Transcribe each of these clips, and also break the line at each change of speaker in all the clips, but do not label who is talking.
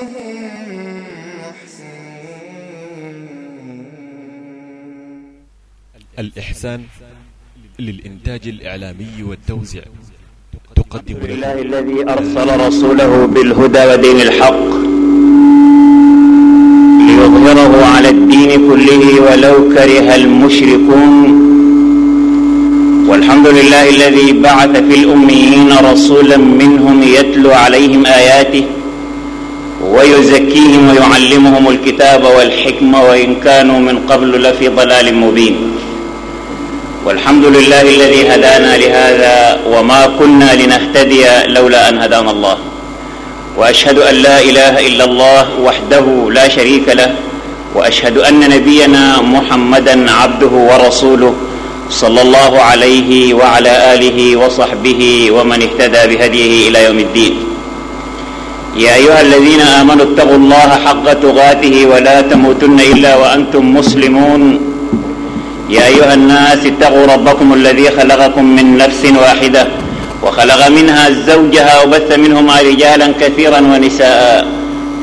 وهم محسنون الإحسان للإنتاج الإعلامي والتوزيع تقدم لله الذي أرسل رسوله بالهدى ودين الحق ليظهره على الدين كله ولو كره المشركون والحمد لله الذي بعث في الأميين رسولا منهم يتلو عليهم آياته ويزكيهم ويعلمهم الكتاب والحكمة وإن كانوا من قبل لفي ضلال مبين والحمد لله الذي هدانا لهذا وما كنا لنهتدي لولا أن هدانا الله وأشهد أن لا إله إلا الله وحده لا شريك له وأشهد أن نبينا محمدا عبده ورسوله صلى الله عليه وعلى آله وصحبه ومن اهتدى بهديه إلى يوم الدين يا أيها الذين آمنوا اتقوا الله حق تغاته ولا تموتن إلا وأنتم مسلمون يا أيها الناس اتقوا ربكم الذي خلقكم من نفس واحدة وخلق منها زوجها وبث منهما رجالا كثيرا ونساء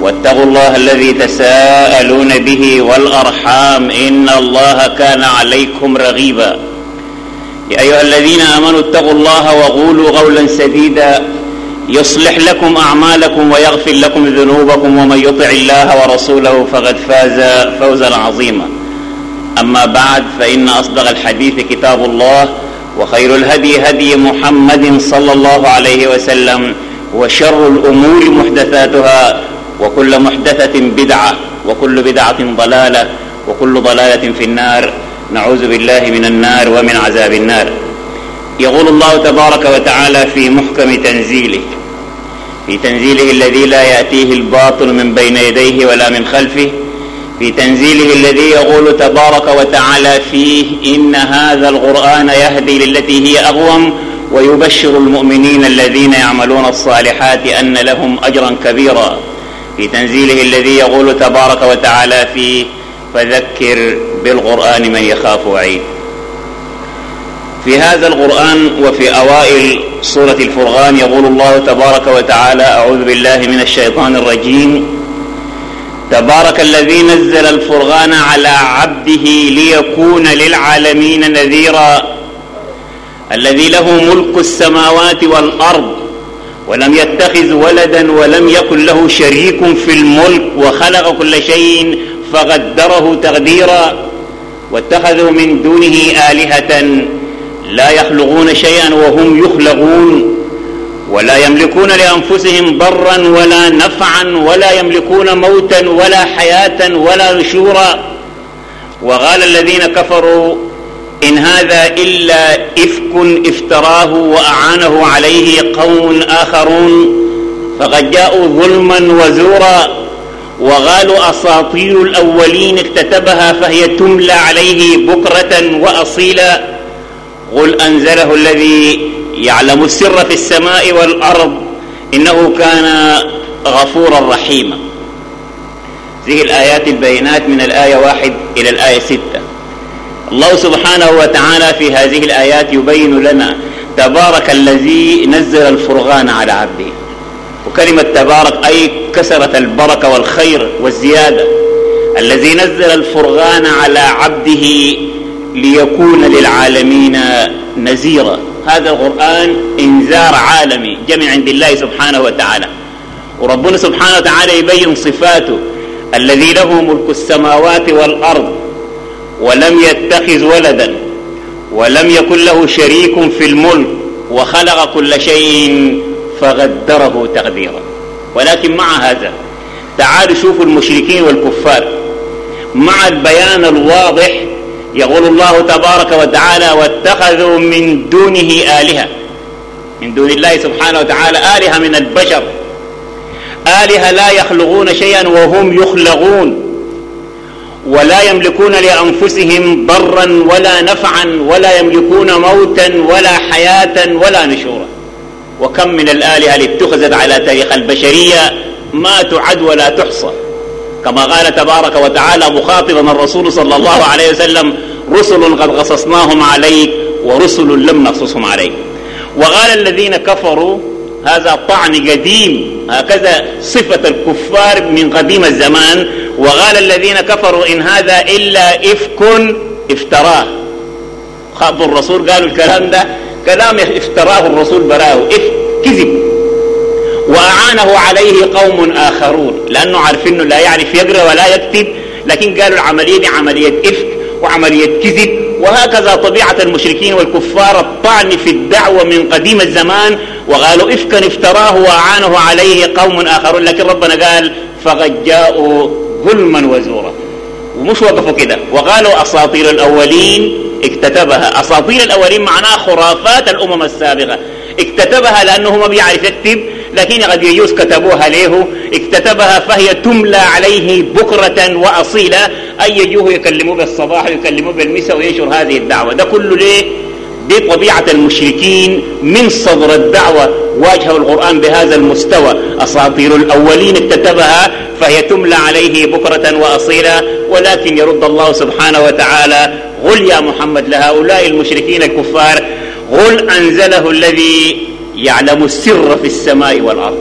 واتقوا الله الذي تساءلون به والأرحام إن الله كان عليكم رغيبا يا أيها الذين آمنوا اتقوا الله وقولوا قولا سديدا يصلح لكم اعمالكم ويغفر لكم ذنوبكم ومن يطع الله ورسوله فقد فاز فوزا عظيما اما بعد فان اصدق الحديث كتاب الله وخير الهدي هدي محمد صلى الله عليه وسلم وشر الامور محدثاتها وكل محدثه بدعه وكل بدعه ضلاله وكل ضلاله في النار نعوذ بالله من النار ومن عذاب النار يقول الله تبارك وتعالى في محكم تنزيله في تنزيله الذي لا يأتيه الباطل من بين يديه ولا من خلفه في تنزيله الذي يقول تبارك وتعالى فيه إن هذا القرآن يهدي للتي هي أقوم ويبشر المؤمنين الذين يعملون الصالحات أن لهم أجرا كبيرا في تنزيله الذي يقول تبارك وتعالى فيه فذكر بالقرآن من يخاف وعيد في هذا القرآن وفي أوائل سورة الفرغان يقول الله تبارك وتعالى أعوذ بالله من الشيطان الرجيم تبارك الذي نزل الفرغان على عبده ليكون للعالمين نذيرا الذي له ملك السماوات والأرض ولم يتخذ ولدا ولم يكن له شريك في الملك وخلق كل شيء فقدره تقديرا واتخذوا من دونه آلهة لا يخلقون شيئا وهم يخلقون ولا يملكون لأنفسهم ضرا ولا نفعا ولا يملكون موتا ولا حياة ولا نشورا وقال الذين كفروا إن هذا إلا إفك افتراه وأعانه عليه قوم آخرون فقد جاءوا ظلما وزورا وقالوا أساطير الأولين اكتتبها فهي تملى عليه بكرة وأصيلا قل أنزله الذي يعلم السر في السماء والأرض إنه كان غفورا رحيما هذه الآيات البينات من الآية واحد إلى الآية ستة الله سبحانه وتعالى في هذه الآيات يبين لنا تبارك الذي نزل الفرغان على عبده وكلمة تبارك أي كسرة البركة والخير والزيادة الذي نزل الفرغان على عبده ليكون للعالمين نذيرا هذا القرآن إنذار عالمي جمع عند الله سبحانه وتعالى وربنا سبحانه وتعالى يبين صفاته الذي له ملك السماوات والأرض ولم يتخذ ولدا ولم يكن له شريك في الملك وخلق كل شيء فغدره تقديرا ولكن مع هذا تعالوا شوفوا المشركين والكفار مع البيان الواضح يقول الله تبارك وتعالى واتخذوا من دونه آلهة من دون الله سبحانه وتعالى آلهة من البشر آلهة لا يخلقون شيئا وهم يخلقون ولا يملكون لأنفسهم ضرا ولا نفعا ولا يملكون موتا ولا حياة ولا نشورا وكم من الآلهة اللي اتخذت على تاريخ البشرية ما تعد ولا تحصى كما قال تبارك وتعالى مخاطبا الرسول صلى الله عليه وسلم رسل قد قصصناهم عليك ورسل لم نقصصهم عليك وقال الذين كفروا هذا طعن قديم هكذا صفة الكفار من قديم الزمان وقال الذين كفروا إن هذا إلا إفك افتراه خاطب الرسول قالوا الكلام ده كلام افتراه الرسول براه إفك كذب وأعانه عليه قوم آخرون لأنه عارفين انه لا يعرف يقرأ ولا يكتب لكن قالوا العملية دي عملية إفك وعملية كذب وهكذا طبيعة المشركين والكفار الطعن في الدعوة من قديم الزمان وقالوا إفكا افتراه وأعانه عليه قوم آخرون لكن ربنا قال فقد جاءوا ظلما وزورا ومش وقفوا كده وقالوا أساطير الأولين اكتتبها أساطير الأولين معناها خرافات الأمم السابقة اكتتبها لأنه ما بيعرف يكتب لكن قد يجوز كتبوها له اكتتبها فهي تملى عليه بكرة وأصيلا أي يجوه يكلموه بالصباح ويكلموه بالمساء وينشر هذه الدعوة ده كله ليه بطبيعة المشركين من صدر الدعوة واجهوا القرآن بهذا المستوى أساطير الأولين اكتتبها فهي تملى عليه بكرة وأصيلا ولكن يرد الله سبحانه وتعالى قل يا محمد لهؤلاء المشركين الكفار قل أنزله الذي يعلم السر في السماء والأرض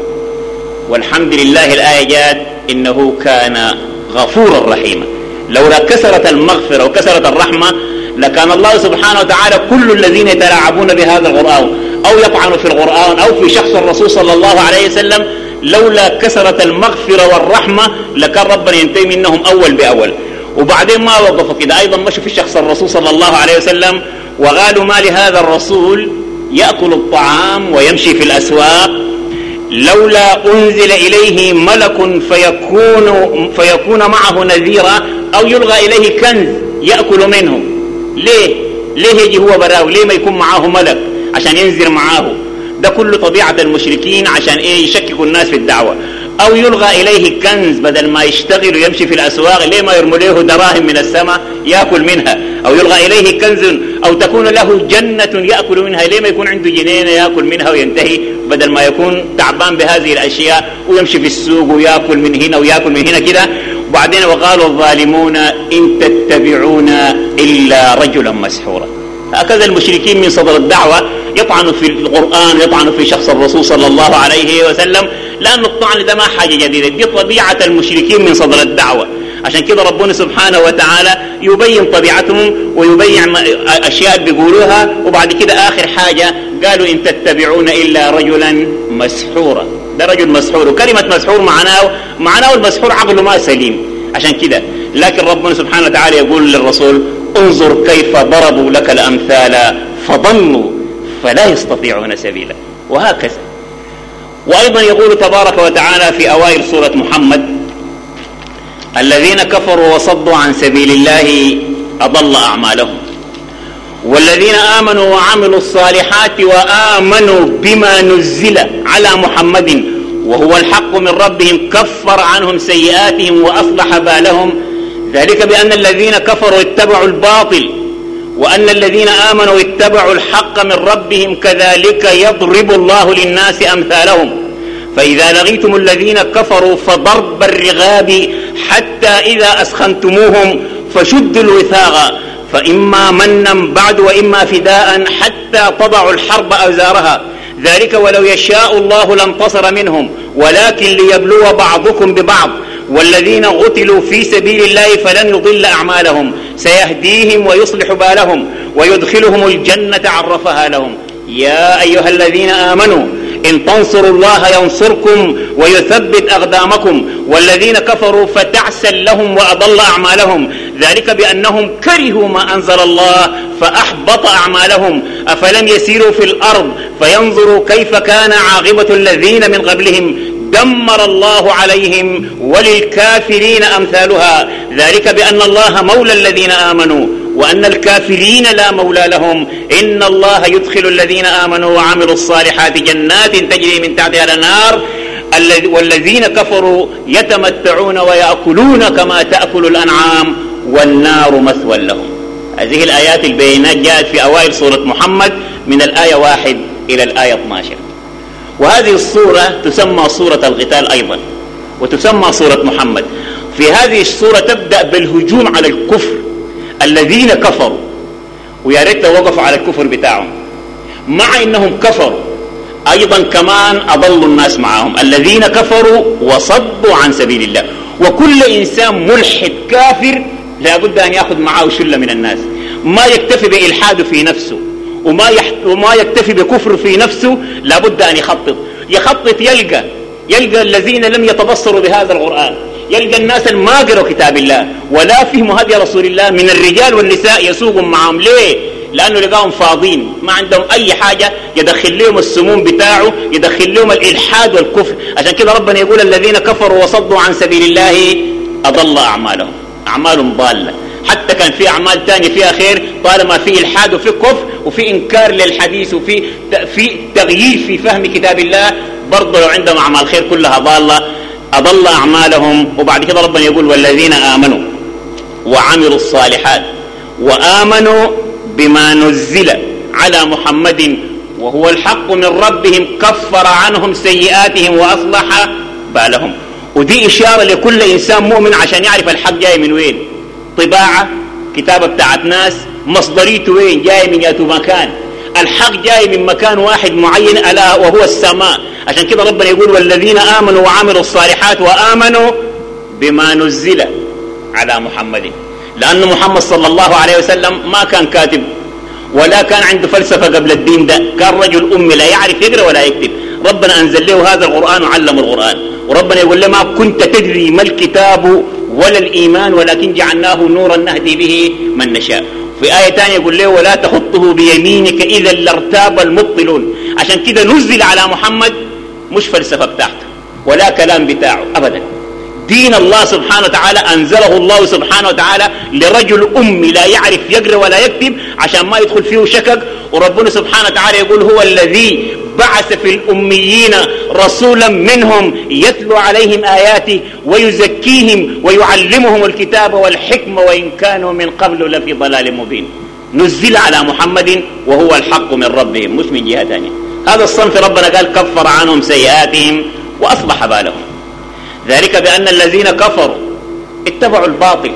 والحمد لله الآية جاءت إنه كان غفورا رحيما لولا كسرت المغفرة وكسرت الرحمة لكان الله سبحانه وتعالى كل الذين يتلاعبون بهذا القرآن أو يطعن في القرآن أو في شخص الرسول صلى الله عليه وسلم لولا كسرت المغفرة والرحمة لكان ربنا ينتهي منهم أول بأول وبعدين ما وقفوا كده أيضا مشوا في شخص الرسول صلى الله عليه وسلم وقالوا ما لهذا الرسول يأكل الطعام ويمشي في الأسواق لولا أنزل إليه ملك فيكون, فيكون معه نذيرا أو يلغى إليه كنز يأكل منه ليه ليه يجي هو براه ليه ما يكون معه ملك عشان ينزل معه ده كله طبيعة المشركين عشان ايه يشككوا الناس في الدعوة أو يلغى إليه كنز بدل ما يشتغل ويمشي في الأسواق ليه ما يرموا له دراهم من السماء يأكل منها أو يلغى إليه كنز أو تكون له جنة يأكل منها ليه ما يكون عنده جنينة يأكل منها وينتهي بدل ما يكون تعبان بهذه الأشياء ويمشي في السوق ويأكل من هنا ويأكل من هنا كده وبعدين وقالوا الظالمون إن تتبعون إلا رجلا مسحورا هكذا المشركين من صدر الدعوة يطعنوا في القرآن ويطعنوا في شخص الرسول صلى الله عليه وسلم لا الطعن ده ما حاجة جديدة دي طبيعة المشركين من صدر الدعوة عشان كده ربنا سبحانه وتعالى يبين طبيعتهم ويبين أشياء بيقولوها وبعد كده آخر حاجة قالوا إن تتبعون إلا رجلا مسحورا ده رجل مسحور وكلمة مسحور معناه معناه المسحور عقله ما سليم عشان كده لكن ربنا سبحانه وتعالى يقول للرسول انظر كيف ضربوا لك الأمثال فضلوا فلا يستطيعون سبيلا وهكذا وأيضا يقول تبارك وتعالى في أوائل سورة محمد الذين كفروا وصدوا عن سبيل الله أضل أعمالهم والذين آمنوا وعملوا الصالحات وآمنوا بما نزل على محمد وهو الحق من ربهم كفر عنهم سيئاتهم وأصلح بالهم ذلك بأن الذين كفروا اتبعوا الباطل وأن الذين آمنوا اتبعوا الحق من ربهم كذلك يضرب الله للناس أمثالهم فإذا لغيتم الذين كفروا فضرب الرغاب حتى إذا أسخنتموهم فشدوا الوثاق فإما منا بعد وإما فداء حتى تضع الحرب أوزارها ذلك ولو يشاء الله لانتصر منهم ولكن ليبلو بعضكم ببعض والذين قتلوا في سبيل الله فلن يضل أعمالهم سيهديهم ويصلح بالهم ويدخلهم الجنة عرفها لهم يا أيها الذين آمنوا إن تنصروا الله ينصركم ويثبت أقدامكم والذين كفروا فتعسى لهم وأضل أعمالهم ذلك بأنهم كرهوا ما أنزل الله فأحبط أعمالهم أفلم يسيروا في الأرض فينظروا كيف كان عاقبة الذين من قبلهم دمر الله عليهم وللكافرين أمثالها ذلك بأن الله مولى الذين آمنوا وأن الكافرين لا مولى لهم إن الله يدخل الذين آمنوا وعملوا الصالحات جنات تجري من تحتها الأنهار والذين كفروا يتمتعون ويأكلون كما تأكل الأنعام والنار مثوى لهم هذه الآيات البينات جاءت في أوائل سورة محمد من الآية واحد إلى الآية 12 وهذه الصورة تسمى صورة القتال أيضا وتسمى صورة محمد في هذه الصورة تبدأ بالهجوم على الكفر الذين كفروا ويا ريت وقفوا على الكفر بتاعهم مع انهم كفروا ايضا كمان اضلوا الناس معهم الذين كفروا وصدوا عن سبيل الله وكل انسان ملحد كافر لابد ان ياخذ معه شله من الناس ما يكتفي بالحاده في نفسه وما, يحت... وما يكتفي بكفر في نفسه لابد أن يخطط يخطط يلقى يلقى الذين لم يتبصروا بهذا القرآن يلقى الناس اللي ما قروا كتاب الله ولا فهموا هدي رسول الله من الرجال والنساء يسوقهم معهم ليه لأنه لقاهم فاضين ما عندهم أي حاجة يدخل لهم السموم بتاعه يدخل لهم الإلحاد والكفر عشان كده ربنا يقول الذين كفروا وصدوا عن سبيل الله أضل أعمالهم أعمالهم ضالة حتى كان في أعمال ثانيه فيها خير طالما في إلحاد وفي كفر وفي إنكار للحديث وفي في تغيير في فهم كتاب الله برضه لو عندهم أعمال خير كلها ضالة أضل أعمالهم وبعد كده ربنا يقول والذين آمنوا وعملوا الصالحات وآمنوا بما نزل على محمد وهو الحق من ربهم كفر عنهم سيئاتهم وأصلح بالهم ودي إشارة لكل إنسان مؤمن عشان يعرف الحق جاي من وين طباعة كتابة بتاعت ناس مصدريته وين جاي من ياتو مكان الحق جاي من مكان واحد معين ألا وهو السماء عشان كده ربنا يقول والذين آمنوا وعملوا الصالحات وآمنوا بما نزل على محمد لأن محمد صلى الله عليه وسلم ما كان كاتب ولا كان عنده فلسفة قبل الدين ده كان رجل أمي لا يعرف يقرأ ولا يكتب ربنا أنزل له هذا القرآن وعلم القرآن وربنا يقول له ما كنت تدري ما الكتاب ولا الإيمان ولكن جعلناه نورا نهدي به من نشاء في آية ثانية يقول له ولا تخطه بيمينك إذا لارتاب المبطلون عشان كده نزل على محمد مش فلسفة بتاعته ولا كلام بتاعه أبدا دين الله سبحانه وتعالى أنزله الله سبحانه وتعالى لرجل أمي لا يعرف يقرأ ولا يكتب عشان ما يدخل فيه شكك وربنا سبحانه وتعالى يقول هو الذي بعث في الأميين رسولا منهم يتلو عليهم آياته ويزكيهم ويعلمهم الكتاب والحكمة وإن كانوا من قبل لفي ضلال مبين نزل على محمد وهو الحق من ربهم مش من جهة ثانية هذا الصنف ربنا قال كفر عنهم سيئاتهم وأصلح بالهم ذلك بأن الذين كفروا اتبعوا الباطل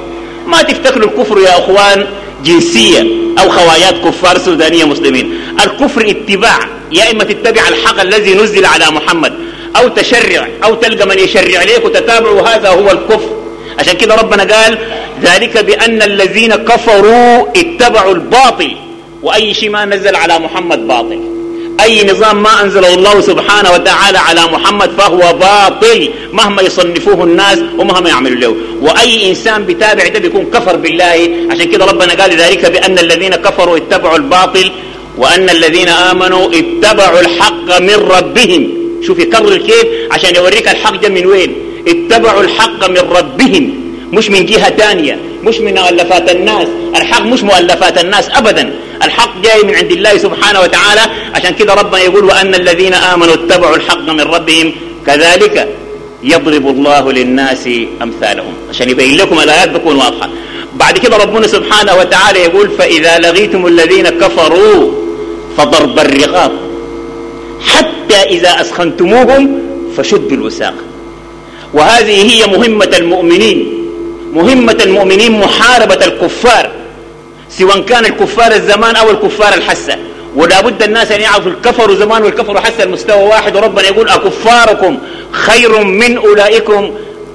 ما تفتكروا الكفر يا أخوان جنسية أو خوايات كفار سودانية مسلمين الكفر اتباع يا إما تتبع الحق الذي نزل على محمد أو تشرع أو تلقى من يشرع عليك وتتابع هذا هو الكفر عشان كده ربنا قال ذلك بأن الذين كفروا اتبعوا الباطل وأي شيء ما نزل على محمد باطل أي نظام ما أنزله الله سبحانه وتعالى على محمد فهو باطل مهما يصنفوه الناس ومهما يعملوا له وأي إنسان بتابع ده بيكون كفر بالله عشان كده ربنا قال ذلك بأن الذين كفروا اتبعوا الباطل وأن الذين آمنوا اتبعوا الحق من ربهم شوف يكرر كيف عشان يوريك الحق ده من وين اتبعوا الحق من ربهم مش من جهة ثانية مش من مؤلفات الناس الحق مش مؤلفات الناس أبدا الحق جاي من عند الله سبحانه وتعالى عشان كده ربنا يقول وأن الذين آمنوا اتبعوا الحق من ربهم كذلك يضرب الله للناس أمثالهم عشان يبين لكم الآيات تكون واضحة بعد كده ربنا سبحانه وتعالى يقول فإذا لغيتم الذين كفروا فضرب الرغاب حتى إذا أسخنتموهم فشدوا الوساق وهذه هي مهمة المؤمنين مهمة المؤمنين محاربة الكفار سواء كان الكفار الزمان أو الكفار الحسة ولا بد الناس أن يعرفوا الكفر زمان والكفر حسة المستوى واحد وربنا يقول أكفاركم خير من أولئكم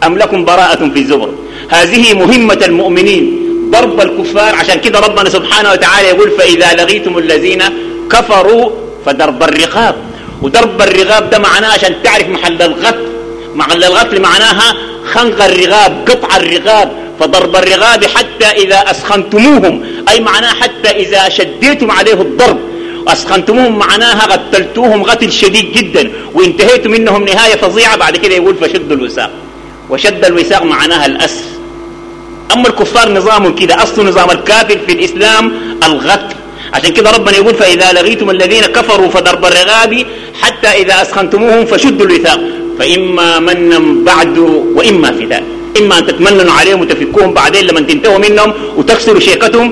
أم لكم براءة في الزبر هذه مهمة المؤمنين ضرب الكفار عشان كده ربنا سبحانه وتعالى يقول فإذا لغيتم الذين كفروا فضرب الرقاب وضرب الرقاب ده معناه عشان تعرف محل الغفل محل الغفل معناها خنق الرقاب قطع الرقاب فضرب الرقاب حتى إذا أسخنتموهم أي معناه حتى إذا شديتم عليه الضرب أسخنتموهم معناها قتلتوهم قتل شديد جدا وانتهيت منهم نهاية فظيعة بعد كده يقول فشدوا الوساق وشد الوساق معناها الأسر أما الكفار نظام كده أصل نظام الكافر في الإسلام الغتل عشان كده ربنا يقول فإذا لغيتم الذين كفروا فضرب الرغاب حتى إذا أسخنتموهم فشدوا الوثاق فإما منا بعد وإما فداء إما أن تتمننوا عليهم وتفكوهم بعدين لما تنتهوا منهم وتكسروا شيكتهم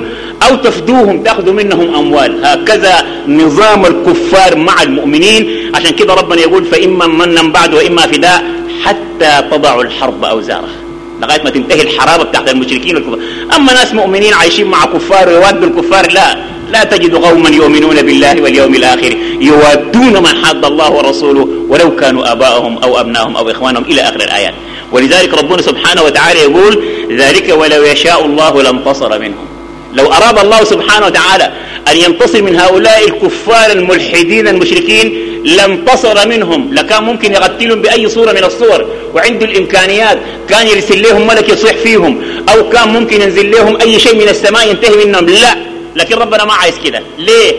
أو تفدوهم تأخذوا منهم أموال هكذا نظام الكفار مع المؤمنين عشان كده ربنا يقول فإما منا بعد وإما فداء حتى تضع الحرب أوزارها لغاية ما تنتهي الحرابة بتاعت المشركين والكفار أما ناس مؤمنين عايشين مع كفار ويودوا الكفار لا لا تجد قوما يؤمنون بالله واليوم الآخر يوادون من حاد الله ورسوله ولو كانوا آباءهم أو أبناهم أو إخوانهم إلى آخر الآيات ولذلك ربنا سبحانه وتعالى يقول ذلك ولو يشاء الله لانتصر منهم لو أراد الله سبحانه وتعالى أن ينتصر من هؤلاء الكفار الملحدين المشركين لانتصر منهم لكان ممكن يقتلهم بأي صورة من الصور وعنده الإمكانيات كان يرسل لهم ملك يصيح فيهم أو كان ممكن ينزل لهم أي شيء من السماء ينتهي منهم لا لكن ربنا ما عايز كده ليه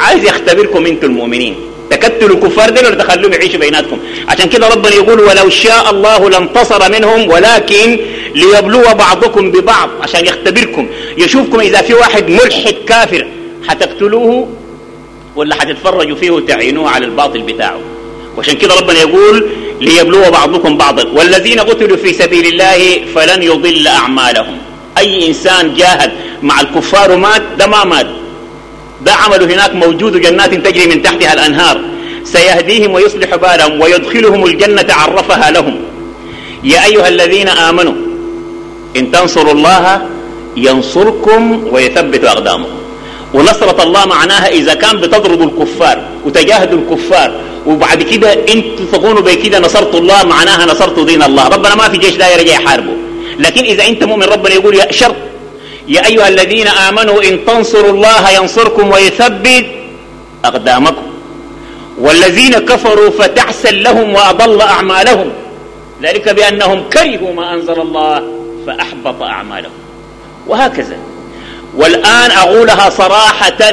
عايز يختبركم انتم المؤمنين تكتلوا الكفار دول ولا يعيشوا بيناتكم عشان كده ربنا يقول ولو شاء الله لانتصر منهم ولكن ليبلو بعضكم ببعض عشان يختبركم يشوفكم اذا في واحد ملحد كافر حتقتلوه ولا حتتفرجوا فيه وتعينوه على الباطل بتاعه وعشان كده ربنا يقول ليبلو بعضكم بعضا والذين قتلوا في سبيل الله فلن يضل اعمالهم اي انسان جاهد مع الكفار ومات ده ما مات ده عمله هناك موجود جنات تجري من تحتها الأنهار سيهديهم ويصلح بالهم ويدخلهم الجنة عرفها لهم يا أيها الذين آمنوا إن تنصروا الله ينصركم ويثبت أقدامكم ونصرة الله معناها إذا كان بتضربوا الكفار وتجاهدوا الكفار وبعد كده انتوا تكونوا كده نصرتوا الله معناها نصرت دين الله ربنا ما في جيش داير جاي يحاربه لكن إذا أنت مؤمن ربنا يقول يا شرط يا أيها الذين آمنوا إن تنصروا الله ينصركم ويثبت أقدامكم والذين كفروا فتحسن لهم وأضل أعمالهم ذلك بأنهم كرهوا ما أنزل الله فأحبط أعمالهم وهكذا والآن أقولها صراحة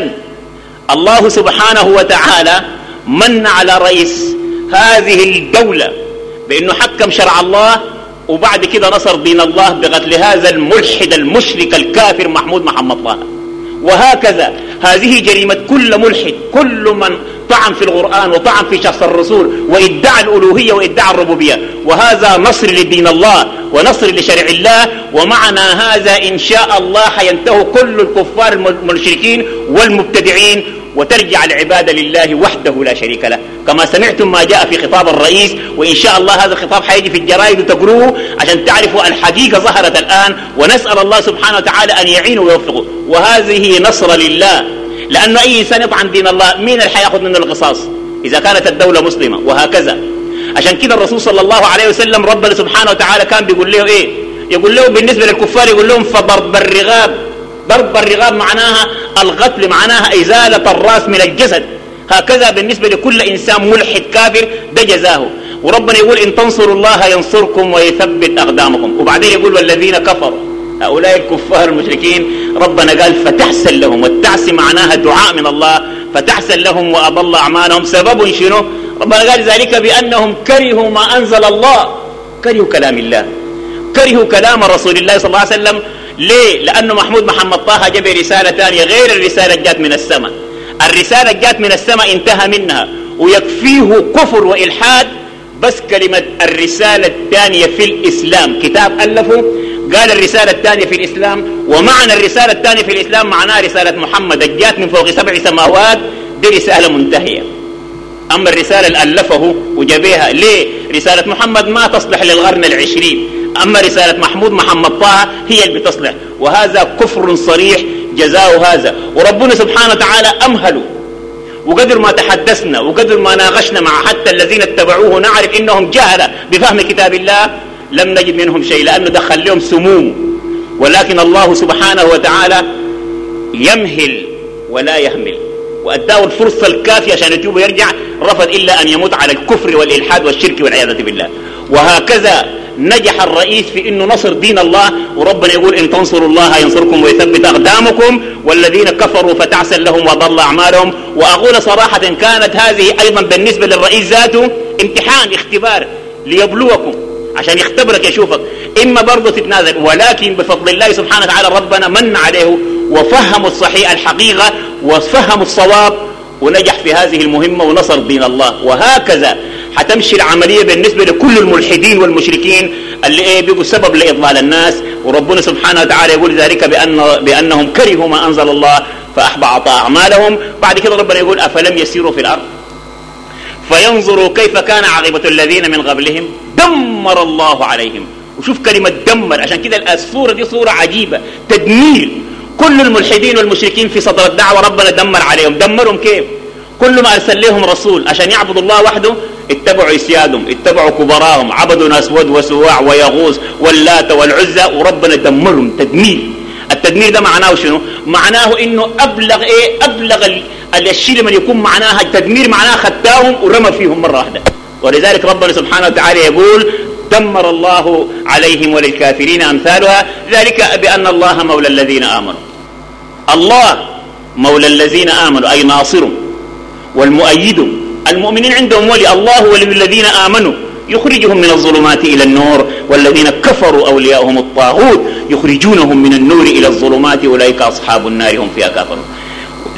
الله سبحانه وتعالى من على رئيس هذه الدولة بأنه حكم شرع الله وبعد كده نصر دين الله بقتل هذا الملحد المشرك الكافر محمود محمد طه وهكذا هذه جريمة كل ملحد كل من طعن في القرآن وطعن في شخص الرسول وادعى الألوهية وادعى الربوبية وهذا نصر لدين الله ونصر لشرع الله ومعنا هذا إن شاء الله حينتهي كل الكفار المشركين والمبتدعين وترجع العبادة لله وحده لا شريك له كما سمعتم ما جاء في خطاب الرئيس وإن شاء الله هذا الخطاب حيجي في الجرائد وتقروه عشان تعرفوا الحقيقة ظهرت الآن ونسأل الله سبحانه وتعالى أن يعينه ويوفقه وهذه نصر لله لأنه أي سنة عن دين الله مين اللي حياخذ منه القصاص إذا كانت الدولة مسلمة وهكذا عشان كده الرسول صلى الله عليه وسلم ربنا سبحانه وتعالى كان بيقول له إيه يقول له بالنسبة للكفار يقول لهم فضرب الرغاب ضرب الرغاب معناها القتل معناها إزالة الرأس من الجسد هكذا بالنسبة لكل إنسان ملحد كافر ده جزاه وربنا يقول إن تنصروا الله ينصركم ويثبت أقدامكم وبعدين يقول والذين كفروا هؤلاء الكفار المشركين ربنا قال فتحسن لهم والتعس معناها دعاء من الله فتحسن لهم وأضل أعمالهم سبب شنو ربنا قال ذلك بأنهم كرهوا ما أنزل الله كرهوا كلام الله كرهوا كلام رسول الله صلى الله عليه وسلم ليه؟ لأنه محمود محمد طه جاب رسالة ثانية غير الرسالة جات من السماء الرسالة جات من السماء انتهى منها ويكفيه كفر وإلحاد بس كلمة الرسالة الثانية في الإسلام كتاب ألفه قال الرسالة الثانية في الإسلام ومعنى الرسالة الثانية في الإسلام معناها رسالة محمد جات من فوق سبع سماوات دي رسالة منتهية أما الرسالة اللي ألفه وجابيها ليه رسالة محمد ما تصلح للقرن العشرين أما رسالة محمود محمد طه هي اللي بتصلح وهذا كفر صريح جزاء هذا وربنا سبحانه وتعالى أمهله وقدر ما تحدثنا وقدر ما ناقشنا مع حتى الذين اتبعوه نعرف إنهم جهلة بفهم كتاب الله لم نجد منهم شيء لأنه دخل لهم سموم ولكن الله سبحانه وتعالى يمهل ولا يهمل وأداه الفرصة الكافية عشان يتوب ويرجع رفض إلا أن يموت على الكفر والإلحاد والشرك والعياذة بالله وهكذا نجح الرئيس في انه نصر دين الله وربنا يقول ان تنصروا الله ينصركم ويثبت اقدامكم والذين كفروا فتعسا لهم وضل اعمالهم واقول صراحه كانت هذه ايضا بالنسبه للرئيس ذاته امتحان اختبار ليبلوكم عشان يختبرك يشوفك إما برضه تتنازل ولكن بفضل الله سبحانه وتعالى ربنا من عليه وفهم الصحيح الحقيقة وفهم الصواب ونجح في هذه المهمة ونصر دين الله وهكذا حتمشي العملية بالنسبة لكل الملحدين والمشركين اللي ايه بيبقوا سبب لإضلال الناس وربنا سبحانه وتعالى يقول ذلك بأن بأنهم كرهوا ما أنزل الله فأحبط أعمالهم بعد كده ربنا يقول أفلم يسيروا في الأرض فينظروا كيف كان عاقبة الذين من قبلهم دمر الله عليهم وشوف كلمة دمر عشان كده الأسفورة دي صورة عجيبة تدمير كل الملحدين والمشركين في صدر الدعوة ربنا دمر عليهم دمرهم كيف كل ما أرسل لهم رسول عشان يعبدوا الله وحده اتبعوا إسيادهم اتبعوا كبراهم عبدوا ناس ود وسواع ويغوص واللات والعزى وربنا دمرهم تدمير التدمير ده معناه شنو معناه انه ابلغ ايه ابلغ الشيء لما يكون معناها التدمير معناه خدتهم ورمى فيهم مره واحده ولذلك ربنا سبحانه وتعالى يقول دمر الله عليهم وللكافرين امثالها ذلك بان الله مولى الذين امنوا الله مولى الذين امنوا اي ناصرهم والمؤيد المؤمنين عندهم ولي الله ولي الذين امنوا يخرجهم من الظلمات إلى النور والذين كفروا أولياءهم الطاغوت يخرجونهم من النور إلى الظلمات أولئك أصحاب النار هم فيها كافرون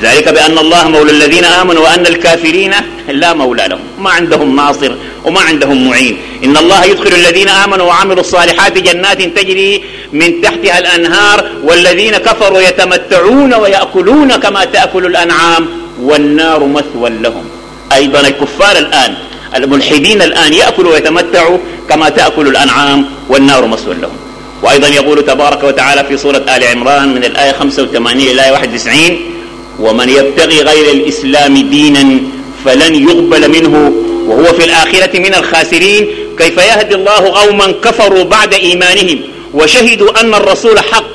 ذلك بأن الله مولى الذين آمنوا وأن الكافرين لا مولى لهم ما عندهم ناصر وما عندهم معين إن الله يدخل الذين آمنوا وعملوا الصالحات جنات تجري من تحتها الأنهار والذين كفروا يتمتعون ويأكلون كما تأكل الأنعام والنار مثوى لهم أيضا الكفار الآن الملحدين الآن يأكلوا ويتمتعوا كما تأكل الأنعام والنار مسول لهم وأيضا يقول تبارك وتعالى في سورة آل عمران من الآية 85 إلى الآية 91 ومن يبتغي غير الإسلام دينا فلن يقبل منه وهو في الآخرة من الخاسرين كيف يهدي الله قوما كفروا بعد إيمانهم وشهدوا أن الرسول حق